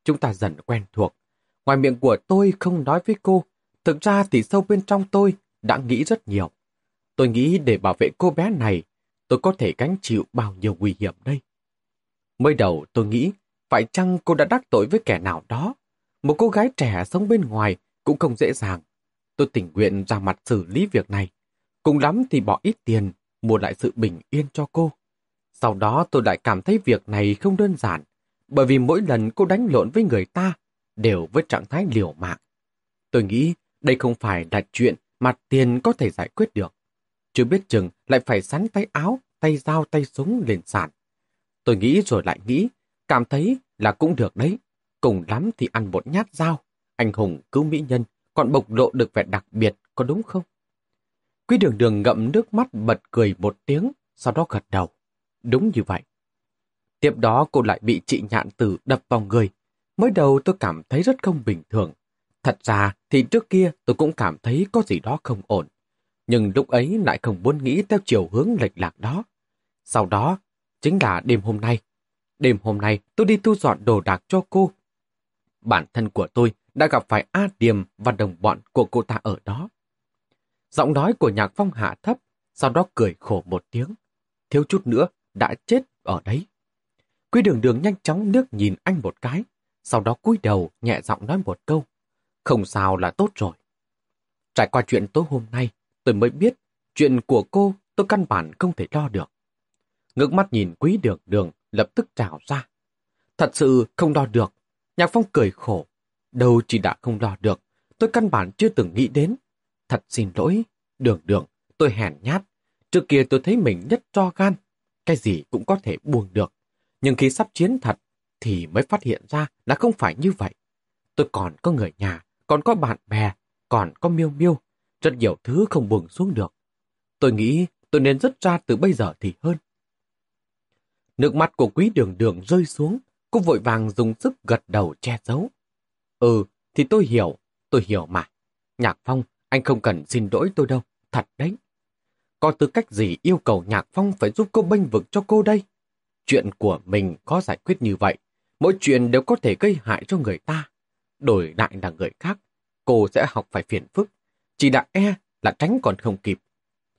Chúng ta dần quen thuộc. Ngoài miệng của tôi không nói với cô, thực ra thì sâu bên trong tôi đã nghĩ rất nhiều. Tôi nghĩ để bảo vệ cô bé này, tôi có thể gánh chịu bao nhiêu nguy hiểm đây. Mới đầu tôi nghĩ, phải chăng cô đã đắc tội với kẻ nào đó? Một cô gái trẻ sống bên ngoài cũng không dễ dàng. Tôi tình nguyện ra mặt xử lý việc này. Cùng lắm thì bỏ ít tiền, mua lại sự bình yên cho cô. Sau đó tôi lại cảm thấy việc này không đơn giản, bởi vì mỗi lần cô đánh lộn với người ta, đều với trạng thái liều mạng. Tôi nghĩ đây không phải là chuyện mà tiền có thể giải quyết được. Chưa biết chừng lại phải sắn tay áo, tay dao, tay súng lên sàn. Tôi nghĩ rồi lại nghĩ, cảm thấy là cũng được đấy. Cùng lắm thì ăn một nhát dao. Anh hùng cứu mỹ nhân, còn bộc lộ được vẻ đặc biệt, có đúng không? Quý đường đường ngậm nước mắt bật cười một tiếng, sau đó gật đầu. Đúng như vậy. Tiếp đó cô lại bị chị nhạn tử đập vào người. Mới đầu tôi cảm thấy rất không bình thường. Thật ra thì trước kia tôi cũng cảm thấy có gì đó không ổn. Nhưng lúc ấy lại không muốn nghĩ theo chiều hướng lệch lạc đó. Sau đó, chính là đêm hôm nay. Đêm hôm nay tôi đi thu dọn đồ đạc cho cô. Bản thân của tôi đã gặp phải A Điềm và đồng bọn của cô ta ở đó. Giọng nói của nhạc phong hạ thấp, sau đó cười khổ một tiếng. Thiếu chút nữa, đã chết ở đấy. Quý đường đường nhanh chóng nước nhìn anh một cái, sau đó cúi đầu nhẹ giọng nói một câu. Không sao là tốt rồi. Trải qua chuyện tối hôm nay, tôi mới biết chuyện của cô tôi căn bản không thể lo được. Ngước mắt nhìn quý đường đường lập tức trào ra. Thật sự không đo được. Nhạc Phong cười khổ. Đâu chỉ đã không đo được, tôi căn bản chưa từng nghĩ đến. Thật xin lỗi, đường đường, tôi hèn nhát. Trước kia tôi thấy mình nhất cho gan, cái gì cũng có thể buông được. Nhưng khi sắp chiến thật, thì mới phát hiện ra là không phải như vậy. Tôi còn có người nhà, còn có bạn bè, còn có miêu miêu, rất nhiều thứ không buông xuống được. Tôi nghĩ tôi nên rút ra từ bây giờ thì hơn. Nước mắt của quý đường đường rơi xuống, cô vội vàng dùng sức gật đầu che giấu. Ừ, thì tôi hiểu, tôi hiểu mà. Nhạc Phong, anh không cần xin lỗi tôi đâu, thật đấy. Có tư cách gì yêu cầu Nhạc Phong phải giúp cô bênh vực cho cô đây? Chuyện của mình có giải quyết như vậy, mỗi chuyện đều có thể gây hại cho người ta. Đổi lại là người khác, cô sẽ học phải phiền phức. Chỉ đã e là tránh còn không kịp.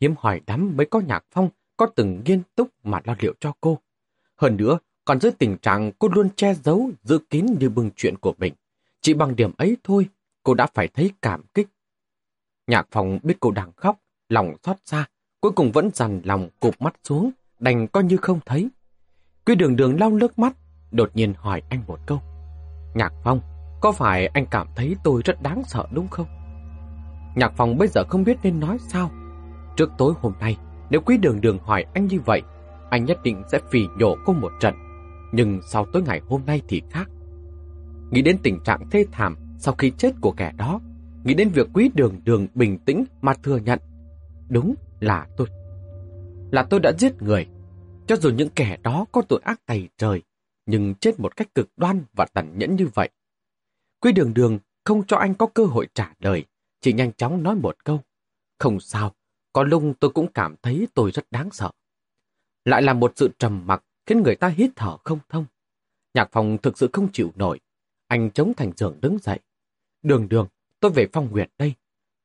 Hiếm hỏi đắm mới có Nhạc Phong có từng nghiêm túc mà lo liệu cho cô. Hơn nữa, còn dưới tình trạng cô luôn che giấu, giữ kín như bưng chuyện của mình. Chỉ bằng điểm ấy thôi, cô đã phải thấy cảm kích. Nhạc phòng biết cô đang khóc, lòng xót xa, cuối cùng vẫn dằn lòng cụp mắt xuống, đành coi như không thấy. Quy đường đường lau nước mắt, đột nhiên hỏi anh một câu. Nhạc Phong, có phải anh cảm thấy tôi rất đáng sợ đúng không? Nhạc Phong bây giờ không biết nên nói sao. Trước tối hôm nay, nếu quý đường đường hỏi anh như vậy, anh nhất định sẽ phỉ nhổ cô một trận. Nhưng sau tối ngày hôm nay thì khác. Nghĩ đến tình trạng thê thảm sau khi chết của kẻ đó, nghĩ đến việc quý đường đường bình tĩnh mà thừa nhận. Đúng là tôi. Là tôi đã giết người. Cho dù những kẻ đó có tội ác tày trời, nhưng chết một cách cực đoan và tàn nhẫn như vậy. Quý đường đường không cho anh có cơ hội trả lời, chỉ nhanh chóng nói một câu. Không sao, có lung tôi cũng cảm thấy tôi rất đáng sợ. Lại là một sự trầm mặc khiến người ta hít thở không thông. Nhạc phòng thực sự không chịu nổi. Anh chống thành giường đứng dậy. Đường đường, tôi về phong nguyệt đây.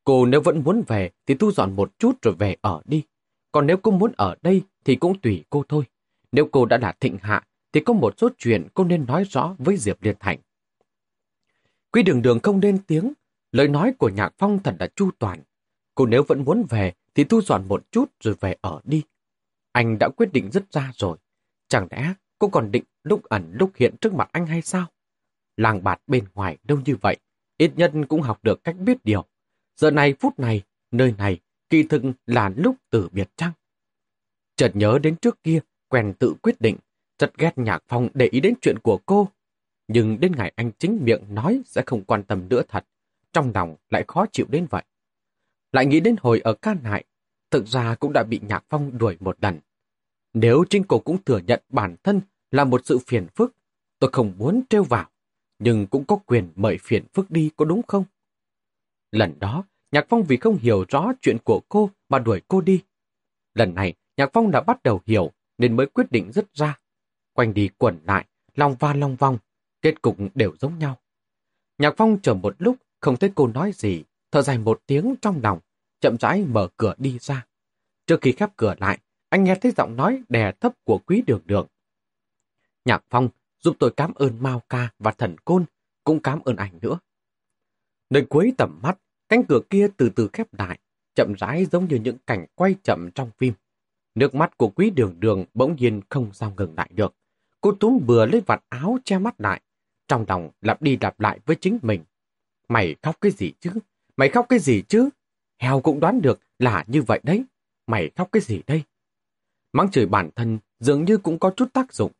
Cô nếu vẫn muốn về thì thu dọn một chút rồi về ở đi. Còn nếu cô muốn ở đây thì cũng tùy cô thôi. Nếu cô đã là thịnh hạ thì có một số chuyện cô nên nói rõ với Diệp Liên Thành. Quý đường đường không lên tiếng, lời nói của Nhạc Phong thật là chu toàn. Cô nếu vẫn muốn về thì thu dọn một chút rồi về ở đi. Anh đã quyết định dứt ra rồi. Chẳng lẽ cô còn định lúc ẩn lúc hiện trước mặt anh hay sao? Làng bạt bên ngoài đâu như vậy, ít nhất cũng học được cách biết điều. Giờ này phút này, nơi này, kỳ thực là lúc từ biệt trăng. Chợt nhớ đến trước kia, quen tự quyết định, rất ghét nhạc phong để ý đến chuyện của cô. Nhưng đến ngày anh chính miệng nói sẽ không quan tâm nữa thật, trong lòng lại khó chịu đến vậy. Lại nghĩ đến hồi ở Can Hại, thực ra cũng đã bị Nhạc Phong đuổi một lần. Nếu chính cô cũng thừa nhận bản thân là một sự phiền phức, tôi không muốn trêu vào, nhưng cũng có quyền mời phiền phức đi có đúng không? Lần đó, Nhạc Phong vì không hiểu rõ chuyện của cô mà đuổi cô đi. Lần này, Nhạc Phong đã bắt đầu hiểu nên mới quyết định dứt ra. Quanh đi quẩn lại, lòng va long vong, kết cục đều giống nhau. Nhạc Phong chờ một lúc, không thấy cô nói gì, thở dài một tiếng trong lòng, chậm rãi mở cửa đi ra. Trước khi khép cửa lại, anh nghe thấy giọng nói đè thấp của quý đường đường. Nhạc Phong giúp tôi cảm ơn Mao Ca và thần côn, cũng cảm ơn anh nữa. Nơi cuối tầm mắt, cánh cửa kia từ từ khép lại, chậm rãi giống như những cảnh quay chậm trong phim. Nước mắt của quý đường đường bỗng nhiên không sao ngừng lại được. Cô túm bừa lấy vạt áo che mắt lại, trong lòng lặp đi lặp lại với chính mình. Mày khóc cái gì chứ? Mày khóc cái gì chứ? Heo cũng đoán được là như vậy đấy. Mày khóc cái gì đây? Mắng chửi bản thân dường như cũng có chút tác dụng.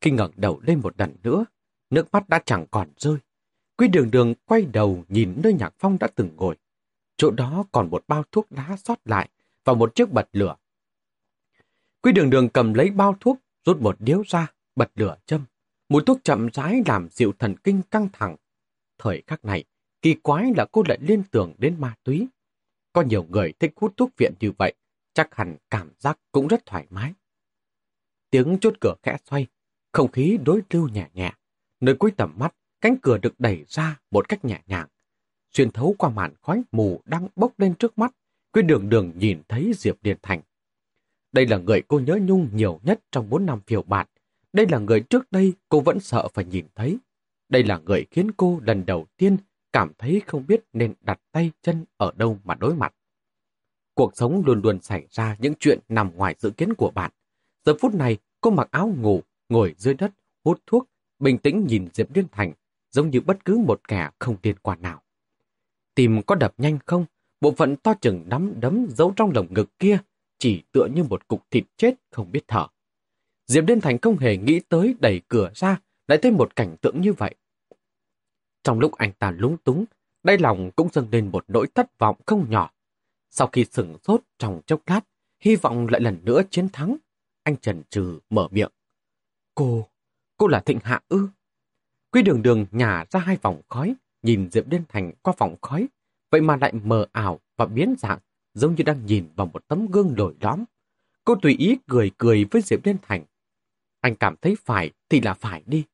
Khi ngẩng đầu lên một lần nữa, nước mắt đã chẳng còn rơi. Quý đường đường quay đầu nhìn nơi nhạc phong đã từng ngồi. Chỗ đó còn một bao thuốc lá sót lại và một chiếc bật lửa. Quý đường đường cầm lấy bao thuốc, rút một điếu ra, bật lửa châm. Mùi thuốc chậm rãi làm dịu thần kinh căng thẳng. Thời khắc này, kỳ quái là cô lại liên tưởng đến ma túy. Có nhiều người thích hút thuốc viện như vậy, chắc hẳn cảm giác cũng rất thoải mái. Tiếng chốt cửa khẽ xoay, không khí đối lưu nhẹ nhẹ. Nơi cuối tầm mắt, cánh cửa được đẩy ra một cách nhẹ nhàng. Xuyên thấu qua màn khói mù đang bốc lên trước mắt, Quy đường đường nhìn thấy Diệp điền Thành. Đây là người cô nhớ nhung nhiều nhất trong 4 năm phiêu bạt. Đây là người trước đây cô vẫn sợ phải nhìn thấy. Đây là người khiến cô lần đầu tiên cảm thấy không biết nên đặt tay chân ở đâu mà đối mặt. Cuộc sống luôn luôn xảy ra những chuyện nằm ngoài dự kiến của bạn. Giờ phút này, cô mặc áo ngủ, ngồi dưới đất, hút thuốc, bình tĩnh nhìn Diệp Liên Thành, giống như bất cứ một kẻ không liên quan nào. Tìm có đập nhanh không? Bộ phận to chừng nắm đấm giấu trong lồng ngực kia, chỉ tựa như một cục thịt chết không biết thở. Diệp Liên Thành không hề nghĩ tới đẩy cửa ra, lại thêm một cảnh tượng như vậy. Trong lúc anh ta lúng túng, đáy lòng cũng dâng lên một nỗi thất vọng không nhỏ. Sau khi sửng sốt trong chốc lát, hy vọng lại lần nữa chiến thắng, anh trần trừ mở miệng. Cô, cô là Thịnh Hạ ư? Quy đường đường nhả ra hai vòng khói, nhìn Diệp Liên Thành qua vòng khói, vậy mà lại mờ ảo và biến dạng, giống như đang nhìn vào một tấm gương đổi lõm. Cô tùy ý cười cười với Diệp Liên Thành. Anh cảm thấy phải thì là phải đi.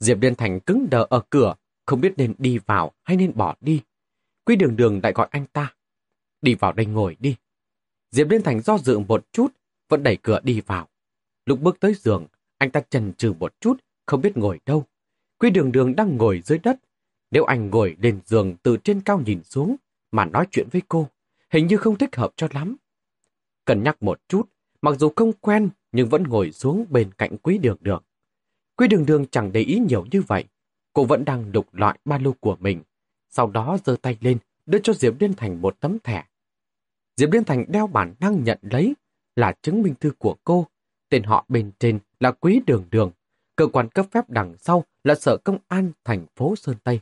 Diệp Liên Thành cứng đờ ở cửa, không biết nên đi vào hay nên bỏ đi. Quý đường đường lại gọi anh ta. Đi vào đây ngồi đi. Diệp Liên Thành do dự một chút, vẫn đẩy cửa đi vào. Lúc bước tới giường, anh ta chần chừ một chút, không biết ngồi đâu. Quý đường đường đang ngồi dưới đất. Nếu anh ngồi lên giường từ trên cao nhìn xuống, mà nói chuyện với cô, hình như không thích hợp cho lắm. Cần nhắc một chút, mặc dù không quen, nhưng vẫn ngồi xuống bên cạnh quý đường đường. Quý đường đường chẳng để ý nhiều như vậy. Cô vẫn đang đục loại ba lô của mình. Sau đó giơ tay lên, đưa cho Diệp Liên Thành một tấm thẻ. Diệp Liên Thành đeo bản năng nhận lấy là chứng minh thư của cô. Tên họ bên trên là Quý Đường Đường. cơ quan cấp phép đằng sau là sở công an thành phố Sơn Tây.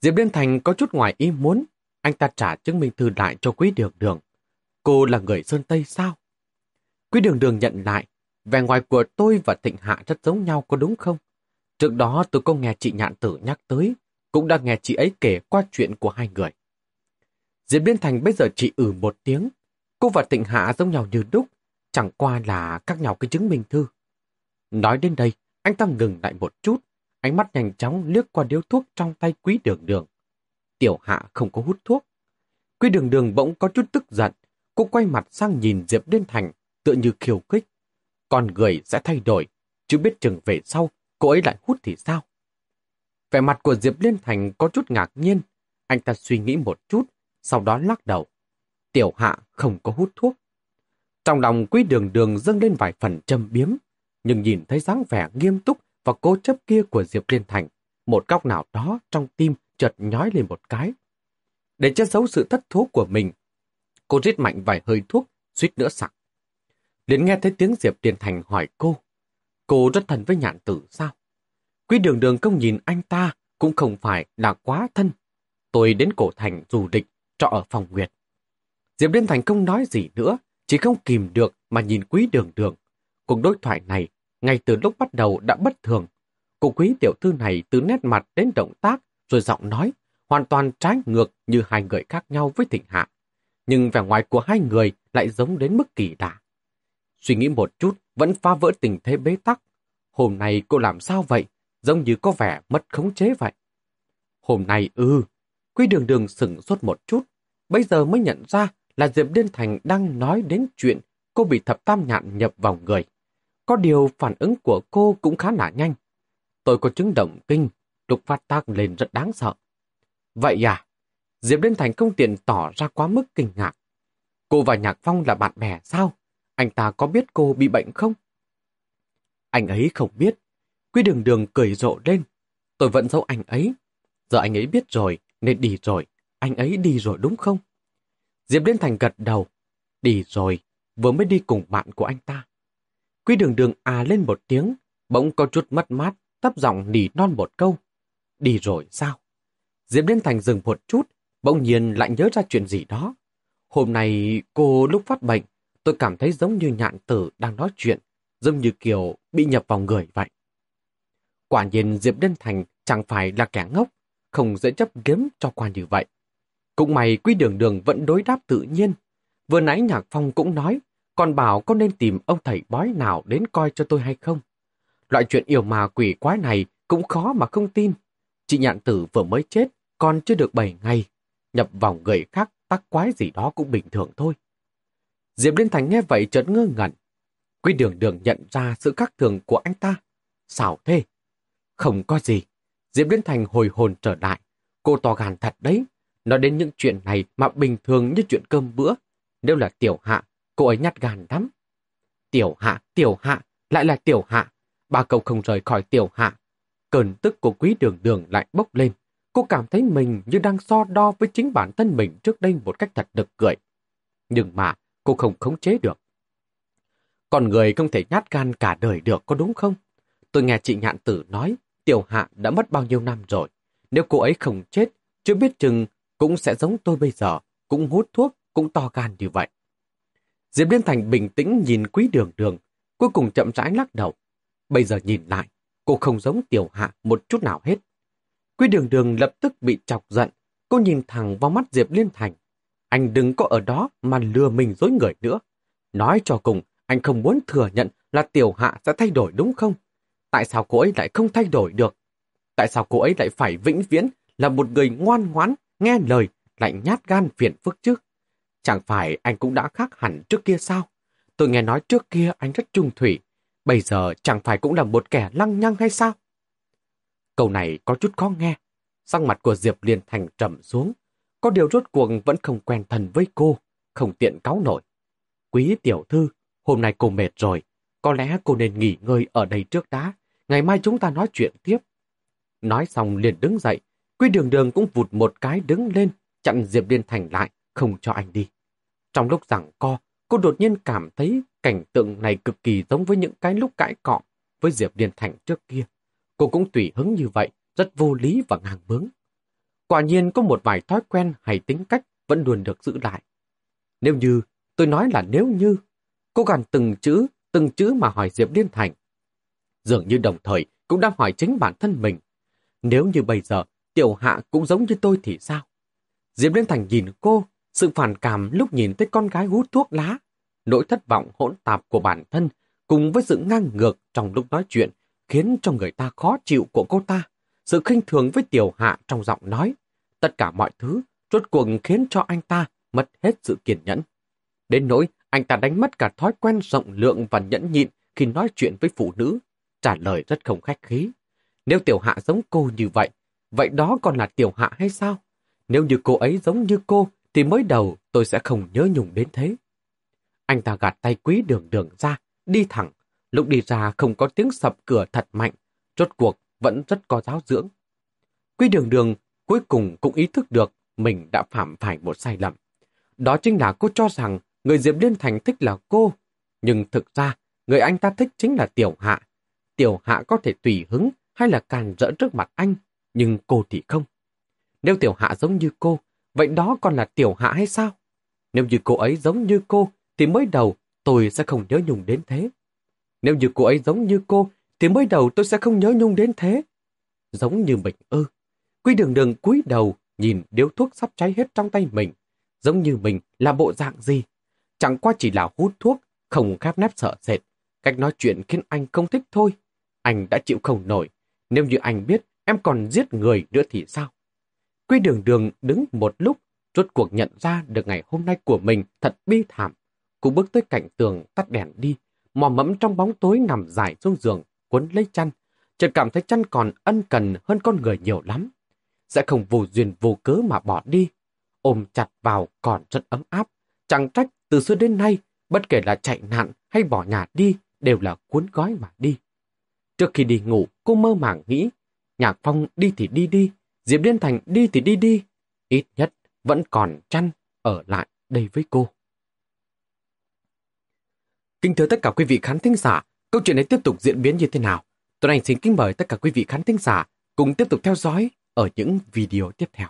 Diệp Liên Thành có chút ngoài ý muốn, anh ta trả chứng minh thư lại cho quý đường đường. Cô là người Sơn Tây sao? Quý đường đường nhận lại, vẻ ngoài của tôi và Thịnh Hạ rất giống nhau có đúng không? Trước đó tôi có nghe chị Nhạn Tử nhắc tới, cũng đã nghe chị ấy kể qua chuyện của hai người. Diệp biến Thành bây giờ chị ử ừ một tiếng. Cô và Tịnh Hạ giống nhau như đúc, chẳng qua là các nhau cái chứng minh thư. Nói đến đây, anh ta ngừng lại một chút, ánh mắt nhanh chóng liếc qua điếu thuốc trong tay quý đường đường. Tiểu Hạ không có hút thuốc. Quý đường đường bỗng có chút tức giận, cô quay mặt sang nhìn Diệp Điên Thành, tựa như khiêu khích. Con người sẽ thay đổi, chứ biết chừng về sau, cô ấy lại hút thì sao? Vẻ mặt của Diệp Liên Thành có chút ngạc nhiên, anh ta suy nghĩ một chút, sau đó lắc đầu. Tiểu hạ không có hút thuốc. Trong lòng quý đường đường dâng lên vài phần châm biếm, nhưng nhìn thấy dáng vẻ nghiêm túc và cố chấp kia của Diệp Liên Thành, một góc nào đó trong tim chợt nhói lên một cái. Để che giấu sự thất thố của mình, cô rít mạnh vài hơi thuốc, suýt nữa sặc. liền nghe thấy tiếng Diệp Liên Thành hỏi cô, cô rất thân với nhạn tử sao? Quý đường đường công nhìn anh ta, cũng không phải là quá thân. Tôi đến cổ thành dù địch, trọ ở phòng Nguyệt. Diệp Liên Thành không nói gì nữa, chỉ không kìm được mà nhìn quý đường đường. Cuộc đối thoại này, ngay từ lúc bắt đầu đã bất thường. Cô quý tiểu thư này từ nét mặt đến động tác, rồi giọng nói, hoàn toàn trái ngược như hai người khác nhau với thịnh hạ. Nhưng vẻ ngoài của hai người lại giống đến mức kỳ lạ. Suy nghĩ một chút, vẫn phá vỡ tình thế bế tắc. Hôm nay cô làm sao vậy? Giống như có vẻ mất khống chế vậy. Hôm nay ừ. ư, Quý đường đường sửng sốt một chút, bây giờ mới nhận ra là Diệp Liên Thành đang nói đến chuyện cô bị thập tam nhạn nhập vào người. Có điều phản ứng của cô cũng khá là nhanh. Tôi có chứng động kinh, đục phát tác lên rất đáng sợ. Vậy à? Diệp Liên Thành không tiện tỏ ra quá mức kinh ngạc. Cô và Nhạc Phong là bạn bè sao? Anh ta có biết cô bị bệnh không? Anh ấy không biết. quy đường đường cười rộ lên. Tôi vẫn giấu anh ấy. Giờ anh ấy biết rồi, nên đi rồi, anh ấy đi rồi đúng không? Diệp Liên Thành gật đầu. Đi rồi, vừa mới đi cùng bạn của anh ta. quy đường đường à lên một tiếng, bỗng có chút mất mát, thấp giọng nỉ non một câu. Đi rồi sao? Diệp Liên Thành dừng một chút, bỗng nhiên lại nhớ ra chuyện gì đó. Hôm nay cô lúc phát bệnh, tôi cảm thấy giống như nhạn tử đang nói chuyện, giống như kiểu bị nhập vào người vậy. Quả nhiên Diệp Đân Thành chẳng phải là kẻ ngốc, không dễ chấp kiếm cho qua như vậy. Cũng may quý đường đường vẫn đối đáp tự nhiên. Vừa nãy Nhạc Phong cũng nói, còn bảo có nên tìm ông thầy bói nào đến coi cho tôi hay không. Loại chuyện yêu mà quỷ quái này cũng khó mà không tin. Chị nhạn tử vừa mới chết, còn chưa được 7 ngày. Nhập vào người khác tắc quái gì đó cũng bình thường thôi. Diệp Liên Thành nghe vậy chợt ngơ ngẩn. Quý đường đường nhận ra sự khác thường của anh ta. Xảo thế? Không có gì. Diệp Liên Thành hồi hồn trở lại. Cô to gan thật đấy. Nói đến những chuyện này mà bình thường như chuyện cơm bữa. Nếu là tiểu hạ, cô ấy nhát gan lắm. Tiểu hạ, tiểu hạ, lại là tiểu hạ. Ba cậu không rời khỏi tiểu hạ. Cơn tức của quý đường đường lại bốc lên. Cô cảm thấy mình như đang so đo với chính bản thân mình trước đây một cách thật đực cười. Nhưng mà cô không khống chế được. Con người không thể nhát gan cả đời được có đúng không? Tôi nghe chị Nhạn Tử nói Tiểu Hạ đã mất bao nhiêu năm rồi. Nếu cô ấy không chết, chưa biết chừng cũng sẽ giống tôi bây giờ, cũng hút thuốc, cũng to gan như vậy. Diệp Liên Thành bình tĩnh nhìn quý đường đường, cuối cùng chậm rãi lắc đầu. Bây giờ nhìn lại, cô không giống Tiểu Hạ một chút nào hết. Quý đường đường lập tức bị chọc giận, cô nhìn thẳng vào mắt Diệp Liên Thành. Anh đừng có ở đó mà lừa mình dối người nữa. Nói cho cùng, anh không muốn thừa nhận là Tiểu Hạ sẽ thay đổi đúng không? Tại sao cô ấy lại không thay đổi được? Tại sao cô ấy lại phải vĩnh viễn là một người ngoan ngoãn, nghe lời, lại nhát gan phiền phức chứ? Chẳng phải anh cũng đã khác hẳn trước kia sao? Tôi nghe nói trước kia anh rất trung thủy, bây giờ chẳng phải cũng là một kẻ lăng nhăng hay sao? Câu này có chút khó nghe. Sắc mặt của Diệp liền thành trầm xuống. Có điều rốt cuộc vẫn không quen thân với cô, không tiện cáo nổi. Quý tiểu thư, hôm nay cô mệt rồi, có lẽ cô nên nghỉ ngơi ở đây trước đã, ngày mai chúng ta nói chuyện tiếp. Nói xong liền đứng dậy, Quy đường đường cũng vụt một cái đứng lên, chặn Diệp Liên Thành lại, không cho anh đi. Trong lúc giảng co, cô đột nhiên cảm thấy cảnh tượng này cực kỳ giống với những cái lúc cãi cọ với Diệp Liên Thành trước kia. Cô cũng tùy hứng như vậy, rất vô lý và ngang bướng. Quả nhiên có một vài thói quen hay tính cách vẫn luôn được giữ lại. Nếu như, tôi nói là nếu như, cô gần từng chữ, từng chữ mà hỏi Diệp Liên Thành. Dường như đồng thời cũng đang hỏi chính bản thân mình. Nếu như bây giờ Tiểu Hạ cũng giống như tôi thì sao? Diệp Liên Thành nhìn cô, sự phản cảm lúc nhìn thấy con gái hút thuốc lá, nỗi thất vọng hỗn tạp của bản thân cùng với sự ngang ngược trong lúc nói chuyện khiến cho người ta khó chịu của cô ta. Sự khinh thường với Tiểu Hạ trong giọng nói, tất cả mọi thứ rốt cuộc khiến cho anh ta mất hết sự kiên nhẫn. Đến nỗi anh ta đánh mất cả thói quen rộng lượng và nhẫn nhịn khi nói chuyện với phụ nữ, trả lời rất không khách khí. Nếu Tiểu Hạ giống cô như vậy, vậy đó còn là Tiểu Hạ hay sao? Nếu như cô ấy giống như cô, thì mới đầu tôi sẽ không nhớ nhung đến thế. Anh ta gạt tay quý đường đường ra, đi thẳng. Lúc đi ra không có tiếng sập cửa thật mạnh, rốt cuộc vẫn rất có giáo dưỡng. Quý đường đường cuối cùng cũng ý thức được mình đã phạm phải một sai lầm. Đó chính là cô cho rằng người Diệp Liên Thành thích là cô, nhưng thực ra người anh ta thích chính là Tiểu Hạ. Tiểu Hạ có thể tùy hứng hay là càn rỡ trước mặt anh, nhưng cô thì không. Nếu Tiểu Hạ giống như cô, vậy đó còn là Tiểu Hạ hay sao? Nếu như cô ấy giống như cô, thì mới đầu tôi sẽ không nhớ nhung đến thế. Nếu như cô ấy giống như cô, thì mới đầu tôi sẽ không nhớ nhung đến thế. Giống như mình ư. Quy đường đường cúi đầu, nhìn điếu thuốc sắp cháy hết trong tay mình. Giống như mình là bộ dạng gì? Chẳng qua chỉ là hút thuốc, không khép nép sợ sệt. Cách nói chuyện khiến anh không thích thôi. Anh đã chịu không nổi. Nếu như anh biết em còn giết người nữa thì sao? Quy đường đường đứng một lúc, rốt cuộc nhận ra được ngày hôm nay của mình thật bi thảm. Cô bước tới cạnh tường tắt đèn đi, mò mẫm trong bóng tối nằm dài xuống giường, quấn lấy chăn. Chợt cảm thấy chăn còn ân cần hơn con người nhiều lắm. Sẽ không vô duyên vô cớ mà bỏ đi. Ôm chặt vào còn rất ấm áp. Chẳng trách từ xưa đến nay, bất kể là chạy nạn hay bỏ nhà đi, đều là cuốn gói mà đi. Trước khi đi ngủ, cô mơ màng nghĩ, Nhạc Phong đi thì đi đi, Diệp Liên Thành đi thì đi đi. Ít nhất vẫn còn chăn ở lại đây với cô. Kính thưa tất cả quý vị khán thính giả, câu chuyện này tiếp tục diễn biến như thế nào? Tuấn Anh xin kính mời tất cả quý vị khán thính giả cùng tiếp tục theo dõi ở những video tiếp theo.